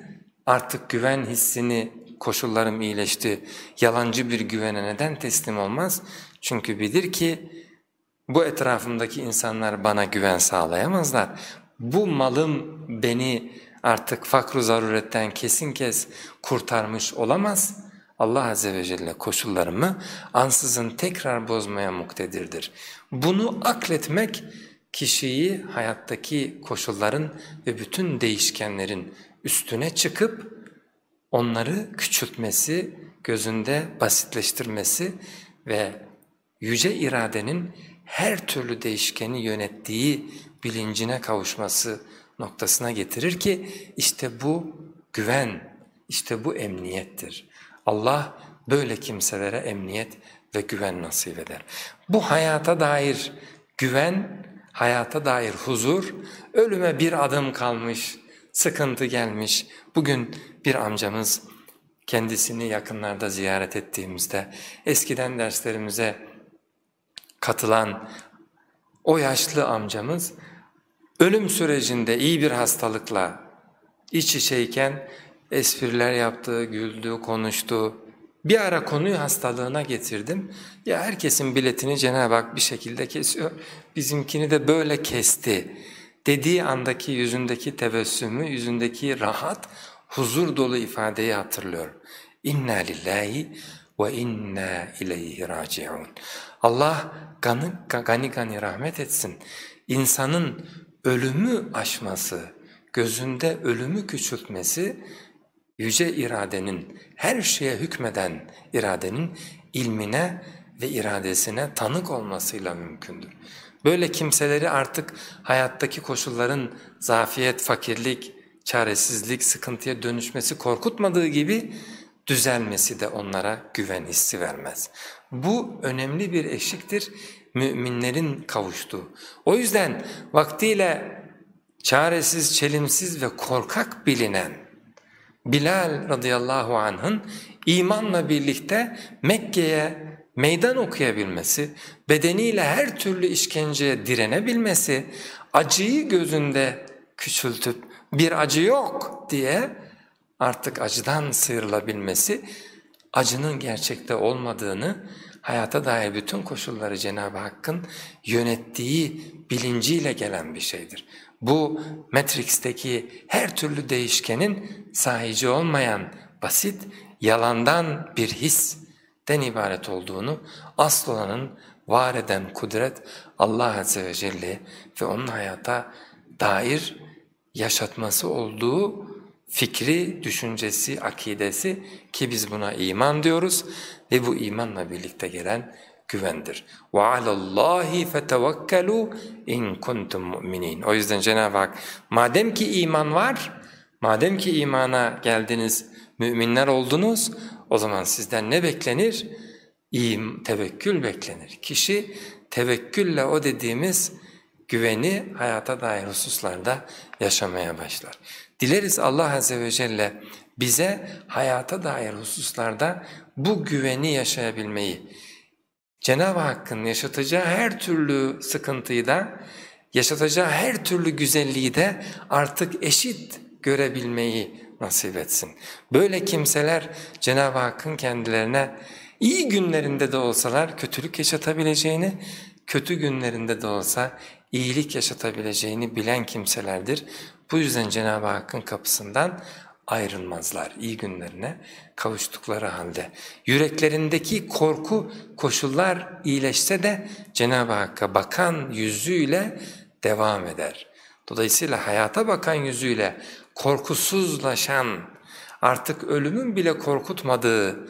artık güven hissini koşullarım iyileşti, yalancı bir güvene neden teslim olmaz? Çünkü bilir ki bu etrafımdaki insanlar bana güven sağlayamazlar. Bu malım beni artık fakru zaruretten kesin kes kurtarmış olamaz. Allah Azze ve Celle koşullarımı ansızın tekrar bozmaya muktedirdir. Bunu akletmek kişiyi hayattaki koşulların ve bütün değişkenlerin üstüne çıkıp onları küçültmesi, gözünde basitleştirmesi ve yüce iradenin her türlü değişkeni yönettiği bilincine kavuşması noktasına getirir ki işte bu güven, işte bu emniyettir. Allah böyle kimselere emniyet ve güven nasip eder. Bu hayata dair güven, hayata dair huzur, ölüme bir adım kalmış, sıkıntı gelmiş. Bugün bir amcamız kendisini yakınlarda ziyaret ettiğimizde eskiden derslerimize katılan o yaşlı amcamız ölüm sürecinde iyi bir hastalıkla iç içeyken espriler yaptı, güldü, konuştu. Bir ara konuyu hastalığına getirdim. Ya herkesin biletini Cenab-ı Hak bir şekilde kesiyor. Bizimkini de böyle kesti. Dediği andaki yüzündeki tebessümü, yüzündeki rahat, huzur dolu ifadeyi hatırlıyor. İnna lillahi ve inna ileyhi raciun. Allah gani gani, gani rahmet etsin. İnsanın ölümü aşması, gözünde ölümü küçültmesi yüce iradenin, her şeye hükmeden iradenin ilmine ve iradesine tanık olmasıyla mümkündür. Böyle kimseleri artık hayattaki koşulların zafiyet, fakirlik, çaresizlik, sıkıntıya dönüşmesi korkutmadığı gibi düzelmesi de onlara güven hissi vermez. Bu önemli bir eşiktir müminlerin kavuştuğu. O yüzden vaktiyle çaresiz, çelimsiz ve korkak bilinen Bilal radıyallahu anh'ın imanla birlikte Mekke'ye meydan okuyabilmesi, bedeniyle her türlü işkenceye direnebilmesi, acıyı gözünde küçültüp bir acı yok diye artık acıdan sıyrılabilmesi, acının gerçekte olmadığını, hayata dair bütün koşulları Cenab-ı Hakk'ın yönettiği bilinciyle gelen bir şeydir. Bu Matrix'teki her türlü değişkenin sahici olmayan basit, yalandan bir histen ibaret olduğunu, asıl olanın var eden kudret Allah Azze ve Celle ve onun hayata dair yaşatması olduğu fikri, düşüncesi, akidesi ki biz buna iman diyoruz ve bu imanla birlikte gelen güvendir. Ve alallahi fetevekkelu in kuntum mu'minin. O yüzden Cenab-ı Hak madem ki iman var, madem ki imana geldiniz, müminler oldunuz, o zaman sizden ne beklenir? İyim, tevekkül beklenir. Kişi tevekkülle o dediğimiz güveni hayata dair hususlarda yaşamaya başlar. Dileriz Allah Azze ve Celle bize hayata dair hususlarda bu güveni yaşayabilmeyi, Cenab-ı Hakk'ın yaşatacağı her türlü sıkıntıyı da, yaşatacağı her türlü güzelliği de artık eşit görebilmeyi nasip etsin. Böyle kimseler Cenab-ı Hakk'ın kendilerine iyi günlerinde de olsalar kötülük yaşatabileceğini, kötü günlerinde de olsa iyilik yaşatabileceğini bilen kimselerdir. Bu yüzden Cenab-ı Hakk'ın kapısından ayrılmazlar iyi günlerine kavuştukları halde. Yüreklerindeki korku koşullar iyileşse de Cenab-ı Hakk'a bakan yüzüyle devam eder. Dolayısıyla hayata bakan yüzüyle korkusuzlaşan, artık ölümün bile korkutmadığı,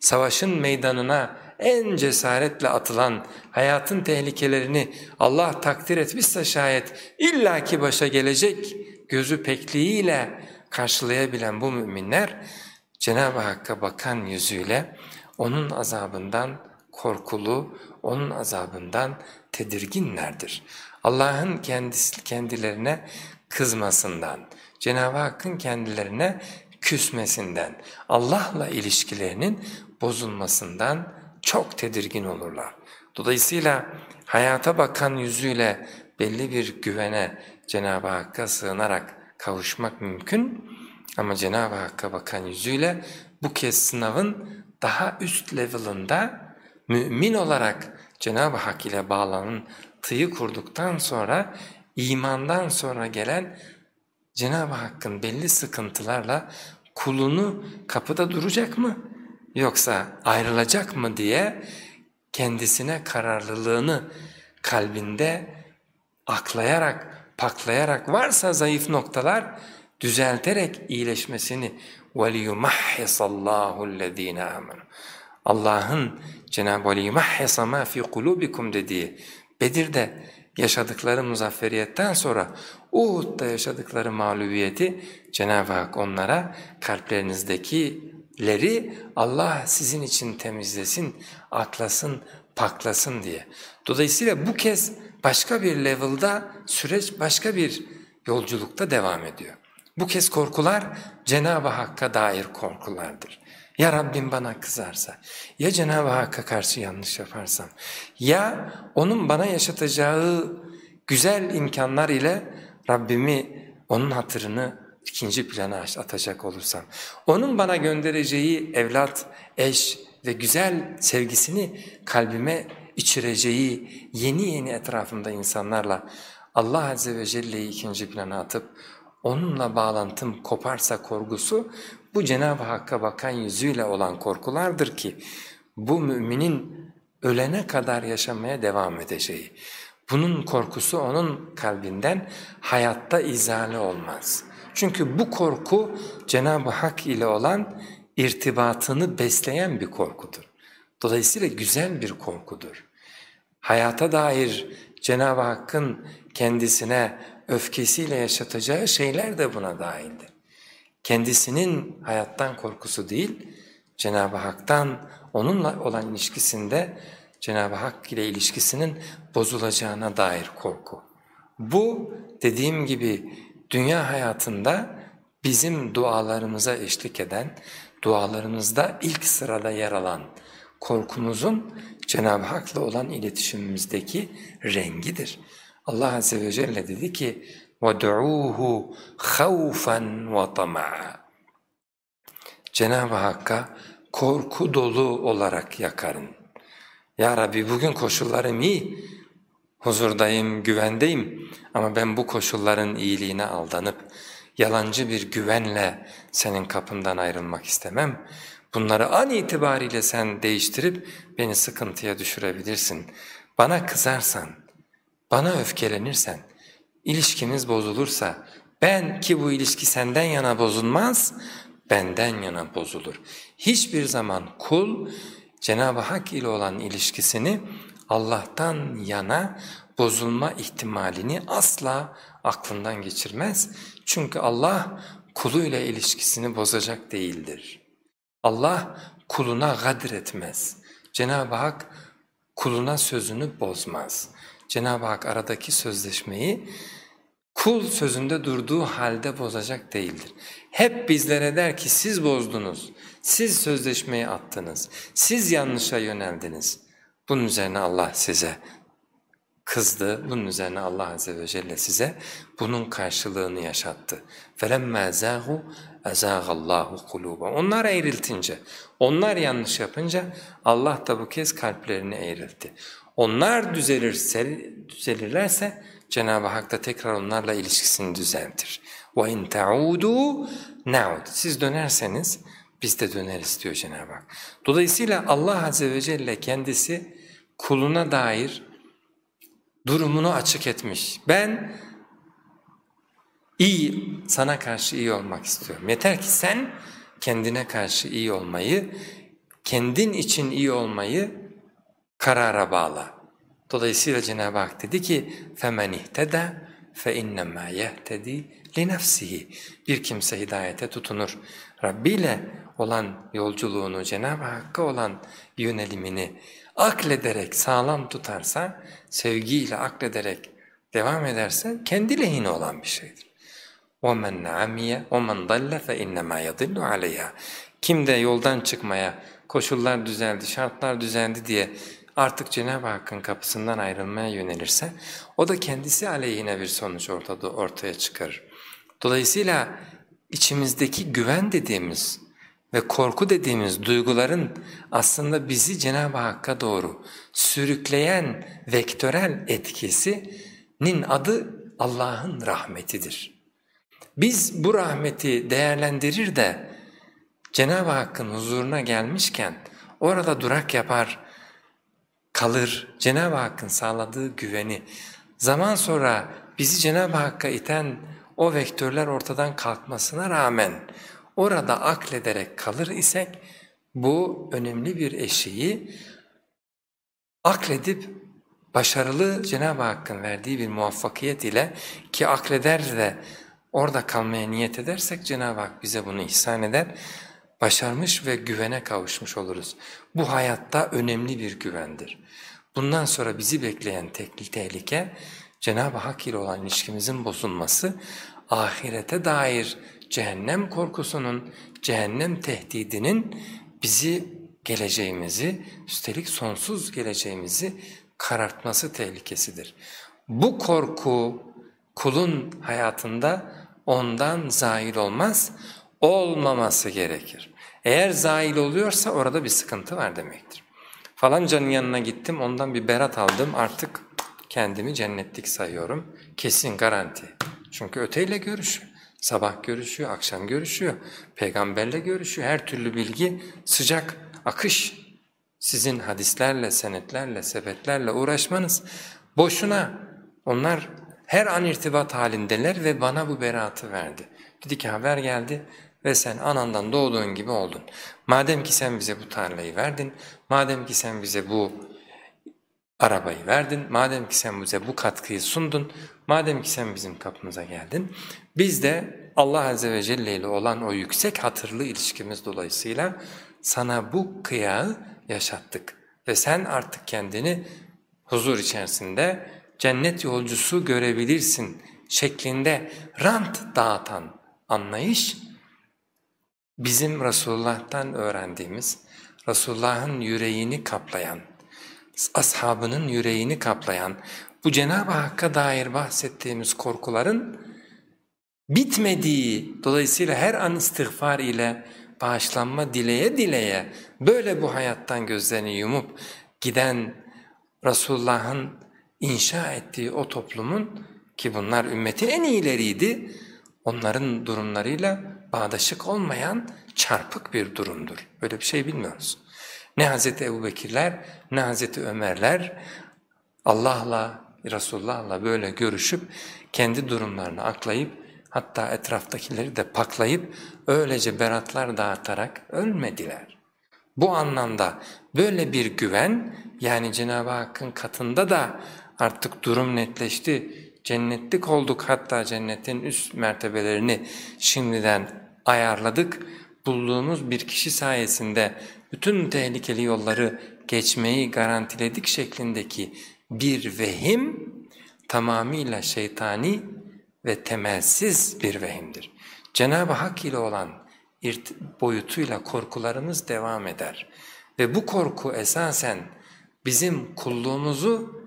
savaşın meydanına en cesaretle atılan, hayatın tehlikelerini Allah takdir etmişse şayet illaki başa gelecek gözü pekliğiyle karşılayabilen bu müminler Cenab-ı Hakk'a bakan yüzüyle onun azabından korkulu, onun azabından tedirginlerdir. Allah'ın kendisi kendilerine kızmasından, Cenab-ı Hakk'ın kendilerine küsmesinden, Allah'la ilişkilerinin bozulmasından çok tedirgin olurlar. Dolayısıyla hayata bakan yüzüyle belli bir güvene Cenab-ı Hakk'a sığınarak kavuşmak mümkün. Ama Cenab-ı Hakk'a bakan yüzüyle bu kez sınavın daha üst level'ında mümin olarak Cenab-ı Hak ile bağlanan tıyı kurduktan sonra imandan sonra gelen Cenab-ı Hakk'ın belli sıkıntılarla kulunu kapıda duracak mı? Yoksa ayrılacak mı diye kendisine kararlılığını kalbinde aklayarak, paklayarak varsa zayıf noktalar düzelterek iyileşmesini وَلِيُمَحِّصَ اللّٰهُ الَّذ۪ينَ آمَنُوا Allah'ın Cenab-ı وَلِيُمَحِّصَ مَا فِي قُلُوبِكُمْ dediği Bedir'de yaşadıkları muzafferiyetten sonra Uhud'da yaşadıkları mağlubiyeti Cenab-ı Hak onlara kalplerinizdekileri Allah sizin için temizlesin, aklasın, paklasın diye. Dolayısıyla bu kez başka bir level'da süreç başka bir yolculukta devam ediyor. Bu kez korkular Cenab-ı Hakk'a dair korkulardır. Ya Rabbim bana kızarsa, ya Cenab-ı Hakk'a karşı yanlış yaparsam, ya O'nun bana yaşatacağı güzel imkanlar ile Rabbimi, O'nun hatırını ikinci plana atacak olursam, O'nun bana göndereceği evlat, eş ve güzel sevgisini kalbime içireceği yeni yeni etrafımda insanlarla Allah Azze ve Celle'yi ikinci plana atıp onunla bağlantım koparsa korkusu bu Cenab-ı Hakk'a bakan yüzüyle olan korkulardır ki bu müminin ölene kadar yaşamaya devam edeceği. Bunun korkusu onun kalbinden hayatta izale olmaz. Çünkü bu korku Cenab-ı Hak ile olan irtibatını besleyen bir korkudur. Dolayısıyla güzel bir korkudur. Hayata dair Cenab-ı Hakk'ın kendisine öfkesiyle yaşatacağı şeyler de buna dahildir. Kendisinin hayattan korkusu değil, Cenab-ı Hak'tan onunla olan ilişkisinde Cenab-ı Hak ile ilişkisinin bozulacağına dair korku. Bu dediğim gibi dünya hayatında bizim dualarımıza eşlik eden, dualarımızda ilk sırada yer alan korkumuzun Cenab-ı Hak'la olan iletişimimizdeki rengidir. Allah Azze ve Celle dedi ki وَدُعُوهُ خَوْفًا وَطَمَعًا Cenab-ı Hakk'a korku dolu olarak yakarın. Ya Rabbi bugün koşullarım iyi, huzurdayım, güvendeyim ama ben bu koşulların iyiliğine aldanıp yalancı bir güvenle senin kapından ayrılmak istemem. Bunları an itibariyle sen değiştirip beni sıkıntıya düşürebilirsin. Bana kızarsan, bana öfkelenirsen, ilişkimiz bozulursa, ben ki bu ilişki senden yana bozulmaz, benden yana bozulur. Hiçbir zaman kul Cenab-ı Hak ile olan ilişkisini Allah'tan yana bozulma ihtimalini asla aklından geçirmez. Çünkü Allah kuluyla ilişkisini bozacak değildir. Allah kuluna gadir etmez. Cenab-ı Hak kuluna sözünü bozmaz. Cenab-ı Hak aradaki sözleşmeyi kul sözünde durduğu halde bozacak değildir. Hep bizlere der ki siz bozdunuz, siz sözleşmeyi attınız, siz yanlışa yöneldiniz. Bunun üzerine Allah size kızdı, bunun üzerine Allah Azze ve Celle size bunun karşılığını yaşattı. فَلَمَّا زَاغُوا اَزَاغَ اللّٰهُ قُلُوبًا Onlar eğriltince, onlar yanlış yapınca Allah da bu kez kalplerini eğriltti. Onlar düzelirse, düzelirlerse Cenab-ı Hak da tekrar onlarla ilişkisini düzeltir. وَاِنْ تَعُودُوا نَعُودُ Siz dönerseniz biz de döneriz diyor Cenab-ı Hak. Dolayısıyla Allah Azze ve Celle kendisi kuluna dair durumunu açık etmiş. Ben iyi, sana karşı iyi olmak istiyorum. Yeter ki sen kendine karşı iyi olmayı, kendin için iyi olmayı karara bağla. Dolayısıyla Cenab-ı Hak dedi ki فَمَنْ اِهْتَدَى فَاِنَّمَا يَهْتَد۪ي لِنَفْسِهِ Bir kimse hidayete tutunur. Rabbi ile olan yolculuğunu, Cenab-ı Hakk'a olan yönelimini aklederek sağlam tutarsa, sevgiyle aklederek devam ederse kendi lehine olan bir şeydir. وَمَنْ عَمِيَ وَمَنْ ضَلَّ فَاِنَّمَا يَضِلُّ عَلَيْهَا Kim de yoldan çıkmaya, koşullar düzeldi, şartlar düzeldi diye artık Cenab-ı Hakk'ın kapısından ayrılmaya yönelirse o da kendisi aleyhine bir sonuç ortada, ortaya çıkarır. Dolayısıyla içimizdeki güven dediğimiz ve korku dediğimiz duyguların aslında bizi Cenab-ı Hakk'a doğru sürükleyen vektörel etkisinin adı Allah'ın rahmetidir. Biz bu rahmeti değerlendirir de Cenab-ı Hakk'ın huzuruna gelmişken orada durak yapar, kalır, Cenab-ı Hakk'ın sağladığı güveni, zaman sonra bizi Cenab-ı Hakk'a iten o vektörler ortadan kalkmasına rağmen orada aklederek kalır isek bu önemli bir eşiği akledip başarılı Cenab-ı Hakk'ın verdiği bir muvaffakiyet ile ki akleder de orada kalmaya niyet edersek Cenab-ı Hak bize bunu ihsan eder, başarmış ve güvene kavuşmuş oluruz. Bu hayatta önemli bir güvendir. Bundan sonra bizi bekleyen tehlike Cenab-ı Hak ile olan ilişkimizin bozulması, ahirete dair cehennem korkusunun, cehennem tehdidinin bizi geleceğimizi, üstelik sonsuz geleceğimizi karartması tehlikesidir. Bu korku kulun hayatında ondan zail olmaz, olmaması gerekir. Eğer zail oluyorsa orada bir sıkıntı var demektir. Falancanın yanına gittim, ondan bir berat aldım, artık kendimi cennetlik sayıyorum. Kesin garanti. Çünkü öteyle görüşüyor. Sabah görüşüyor, akşam görüşüyor, peygamberle görüşüyor. Her türlü bilgi sıcak, akış. Sizin hadislerle, senetlerle, sepetlerle uğraşmanız boşuna. Onlar her an irtibat halindeler ve bana bu beraatı verdi. Dedi ki haber geldi ve sen anandan doğduğun gibi oldun. Madem ki sen bize bu tarlayı verdin, madem ki sen bize bu arabayı verdin, madem ki sen bize bu katkıyı sundun, madem ki sen bizim kapımıza geldin, biz de Allah Azze ve Celle ile olan o yüksek hatırlı ilişkimiz dolayısıyla sana bu kıyağı yaşattık. Ve sen artık kendini huzur içerisinde cennet yolcusu görebilirsin şeklinde rant dağıtan anlayış bizim Resulullah'tan öğrendiğimiz, Resulullah'ın yüreğini kaplayan, ashabının yüreğini kaplayan, bu Cenab-ı Hakk'a dair bahsettiğimiz korkuların bitmediği, dolayısıyla her an istiğfar ile bağışlanma dileye dileye böyle bu hayattan gözlerini yumup giden Resulullah'ın inşa ettiği o toplumun ki bunlar ümmetin en iyileriydi, onların durumlarıyla bağdaşık olmayan çarpık bir durumdur. Böyle bir şey bilmiyoruz. Ne Hazreti Ebu Bekirler, ne Hazreti Ömerler Allah'la, Resulullah'la böyle görüşüp kendi durumlarını aklayıp hatta etraftakileri de paklayıp öylece beratlar dağıtarak ölmediler. Bu anlamda böyle bir güven yani Cenab-ı Hakk'ın katında da artık durum netleşti, cennetlik olduk hatta cennetin üst mertebelerini şimdiden ayarladık. Bulduğumuz bir kişi sayesinde bütün tehlikeli yolları geçmeyi garantiledik şeklindeki bir vehim tamamıyla şeytani ve temelsiz bir vehimdir. Cenab-ı Hak ile olan boyutuyla korkularımız devam eder. Ve bu korku esasen bizim kulluğumuzu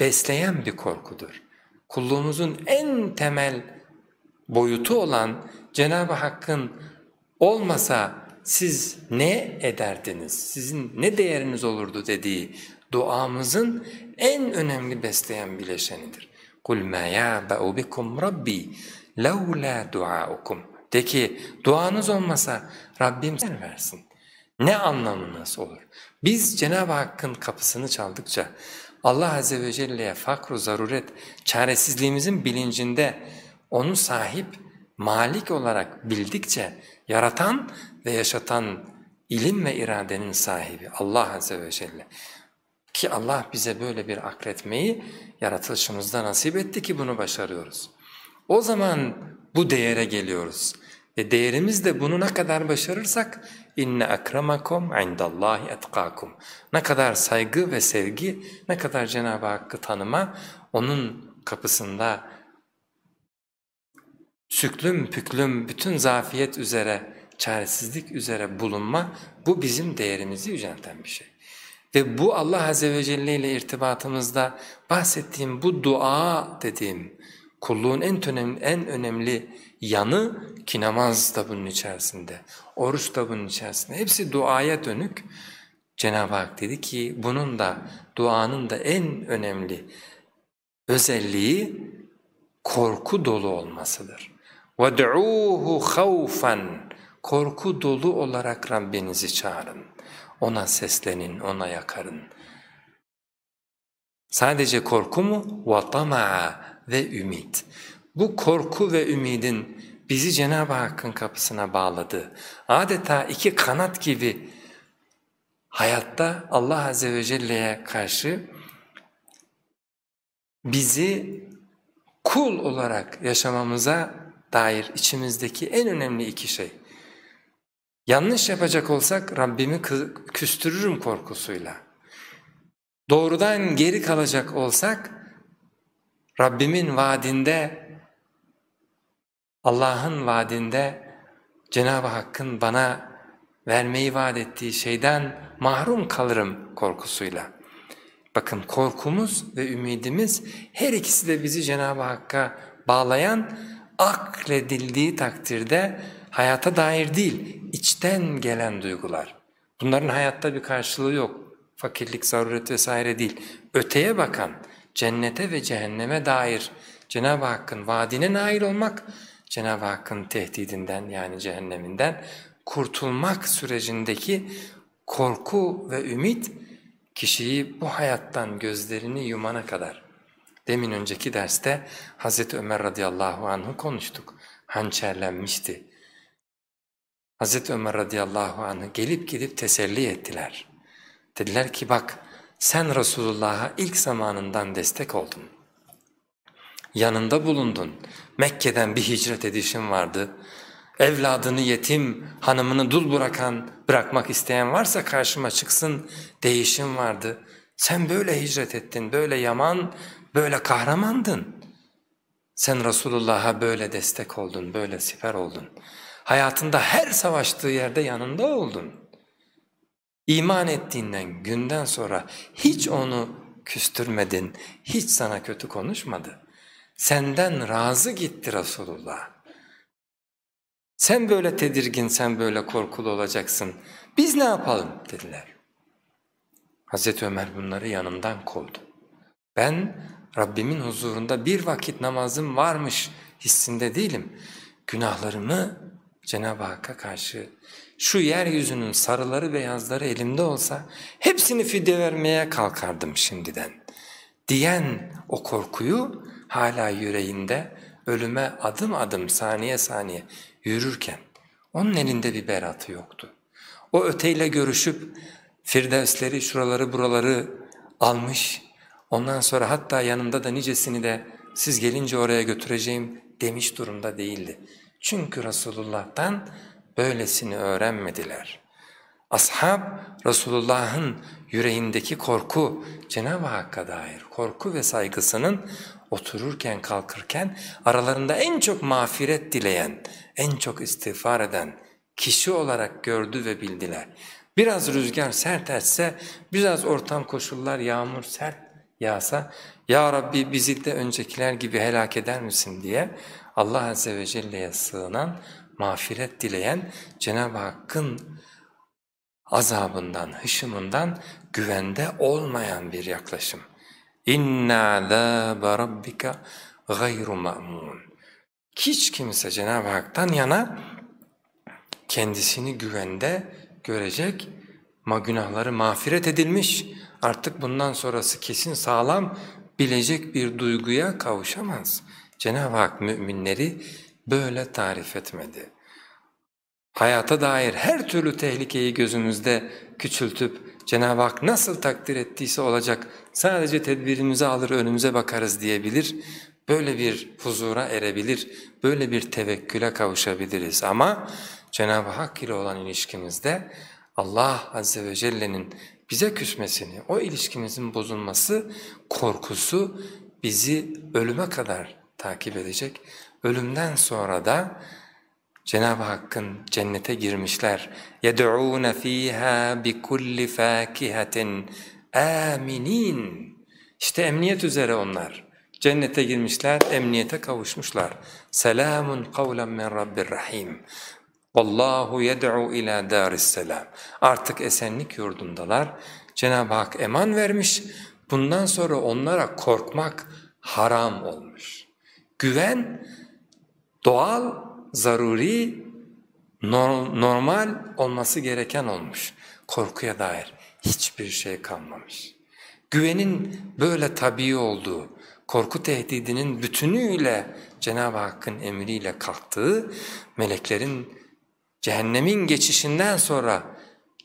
besleyen bir korkudur. Kulluğumuzun en temel boyutu olan Cenab-ı Hakk'ın olmasa siz ne ederdiniz, sizin ne değeriniz olurdu dediği duamızın en önemli besleyen bileşenidir. قُلْ مَا يَعْبَأُ بِكُمْ رَبِّي لَوْلَا دُعَاءُكُمْ De ki duanız olmasa Rabbim sen versin. Ne anlamınız olur? Biz Cenab-ı Hakk'ın kapısını çaldıkça Allah Azze ve Celle'ye fakru zaruret, çaresizliğimizin bilincinde onu sahip, malik olarak bildikçe yaratan ve yaşatan ilim ve iradenin sahibi Allah Azze ve Celle. Ki Allah bize böyle bir akletmeyi yaratılışımızda nasip etti ki bunu başarıyoruz. O zaman bu değere geliyoruz. Ve değerimiz de bunu ne kadar başarırsak inne akramakum indallahi etkakum. Ne kadar saygı ve sevgi, ne kadar Cenab-ı Hakk'ı tanıma onun kapısında süklüm püklüm bütün zafiyet üzere, çaresizlik üzere bulunma bu bizim değerimizi yücelten bir şey. Ve bu Allah Azze ve Celle ile irtibatımızda bahsettiğim bu dua dediğim kulluğun en önemli, en önemli yanı ki namaz da bunun içerisinde, oruç da bunun içerisinde. Hepsi duaya dönük. Cenab-ı Hak dedi ki bunun da duanın da en önemli özelliği korku dolu olmasıdır. وَدْعُوهُ خَوْفًا Korku dolu olarak Rabbinizi çağırın. Ona seslenin, ona yakarın. Sadece korku mu? وَطَمَعَ ve ümit. Bu korku ve ümidin bizi Cenab-ı Hakk'ın kapısına bağladığı, adeta iki kanat gibi hayatta Allah Azze ve Celle'ye karşı bizi kul olarak yaşamamıza dair içimizdeki en önemli iki şey. Yanlış yapacak olsak Rabbimi küstürürüm korkusuyla. Doğrudan geri kalacak olsak Rabbimin vaadinde, Allah'ın vaadinde Cenab-ı Hakk'ın bana vermeyi vaat ettiği şeyden mahrum kalırım korkusuyla. Bakın korkumuz ve ümidimiz her ikisi de bizi Cenab-ı Hakk'a bağlayan akledildiği takdirde hayata dair değil, içten gelen duygular. Bunların hayatta bir karşılığı yok. Fakirlik, zaruret vesaire değil. Öteye bakan, cennete ve cehenneme dair Cenab-ı Hakk'ın vaadine nail olmak, Cenab-ı Hakk'ın tehdidinden yani cehenneminden kurtulmak sürecindeki korku ve ümit kişiyi bu hayattan gözlerini yumana kadar. Demin önceki derste Hz. Ömer radıyallahu anh'ı konuştuk. Hançerlenmişti. Hz. Ömer radıyallahu anh'ı gelip gidip teselli ettiler. Dediler ki bak sen Resulullah'a ilk zamanından destek oldun. Yanında bulundun. Mekke'den bir hicret edişin vardı. Evladını yetim, hanımını dul bırakan, bırakmak isteyen varsa karşıma çıksın değişim vardı. Sen böyle hicret ettin, böyle yaman, böyle kahramandın. Sen Resulullah'a böyle destek oldun, böyle siper oldun. Hayatında her savaştığı yerde yanında oldun. İman ettiğinden günden sonra hiç onu küstürmedin, hiç sana kötü konuşmadı. Senden razı gitti Resulullah. Sen böyle tedirgin, sen böyle korkulu olacaksın. Biz ne yapalım dediler. Hazreti Ömer bunları yanımdan kovdu. Ben Rabbimin huzurunda bir vakit namazım varmış hissinde değilim. Günahlarımı Cenab-ı Hakk'a karşı şu yeryüzünün sarıları beyazları elimde olsa hepsini fidye vermeye kalkardım şimdiden. Diyen o korkuyu hala yüreğinde ölüme adım adım saniye saniye yürürken onun elinde bir beratı yoktu. O öteyle görüşüp firdevsleri şuraları buraları almış ondan sonra hatta yanında da nicesini de siz gelince oraya götüreceğim demiş durumda değildi. Çünkü Resulullah'tan böylesini öğrenmediler. Ashab Resulullah'ın yüreğindeki korku, Cenab-ı Hakk'a dair korku ve saygısının otururken kalkırken aralarında en çok mağfiret dileyen, en çok istiğfar eden kişi olarak gördü ve bildiler. Biraz rüzgar sert etse, biraz ortam koşullar yağmur sert yağsa, ''Ya Rabbi bizi de öncekiler gibi helak eder misin?'' diye Allah Azze ve Celle'ye sığınan, mağfiret dileyen, Cenab-ı Hakk'ın azabından, hışımından güvende olmayan bir yaklaşım. inna azâbe rabbike gayru ma'mun. Hiç kimse Cenab-ı Hak'tan yana kendisini güvende görecek, ma günahları mağfiret edilmiş, artık bundan sonrası kesin sağlam bilecek bir duyguya kavuşamaz. Cenab-ı Hak müminleri böyle tarif etmedi. Hayata dair her türlü tehlikeyi gözümüzde küçültüp Cenab-ı Hak nasıl takdir ettiyse olacak sadece tedbirimizi alır önümüze bakarız diyebilir. Böyle bir huzura erebilir, böyle bir tevekküle kavuşabiliriz ama Cenab-ı Hak ile olan ilişkimizde Allah Azze ve Celle'nin bize küsmesini, o ilişkimizin bozulması, korkusu bizi ölüme kadar takip edecek. Ölümden sonra da Cenab-ı Hakk'ın cennete girmişler. يَدْعُونَ ف۪يهَا بِكُلِّ فَاكِهَةٍ آمِنِينَ İşte emniyet üzere onlar. Cennete girmişler, emniyete kavuşmuşlar. Selamun kavlen min Rabbir Rahim. Vallahu yed'u ila daris selam. Artık esenlik yurdundalar. Cenab-ı Hak eman vermiş. Bundan sonra onlara korkmak haram olmuş. Güven doğal, zaruri, normal olması gereken olmuş. Korkuya dair hiçbir şey kalmamış. Güvenin böyle tabii olduğu, korku tehdidinin bütünüyle Cenab-ı Hakk'ın emriyle kalktığı, meleklerin cehennemin geçişinden sonra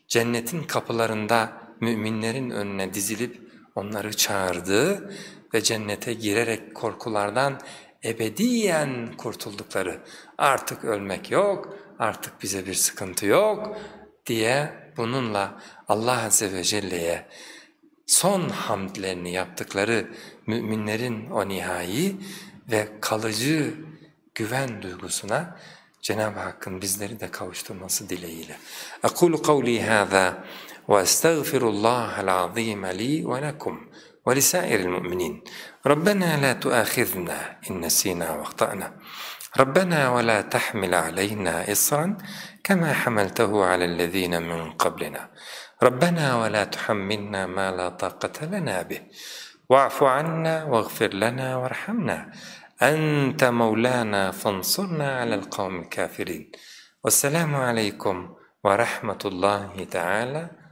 cennetin kapılarında müminlerin önüne dizilip onları çağırdığı ve cennete girerek korkulardan ebediyen kurtuldukları, artık ölmek yok, artık bize bir sıkıntı yok diye bununla Allah Azze ve Celle'ye son hamdlerini yaptıkları müminlerin o nihai ve kalıcı güven duygusuna Cenab-ı Hakk'ın bizleri de kavuşturması dileğiyle. Ekulu kavli hâzâ ve estağfirullahal azîm li ve lekum ve la tuâkhidna in nesînâ ve ahtâna. ربنا ولا تحمل علينا إصرا كما حملته على الذين من قبلنا. ربنا ولا تحملنا ما لا طاقة لنا به. واعف عنا واغفر لنا وارحمنا. أنت مولانا فانصرنا على القوم الكافرين. والسلام عليكم ورحمة الله تعالى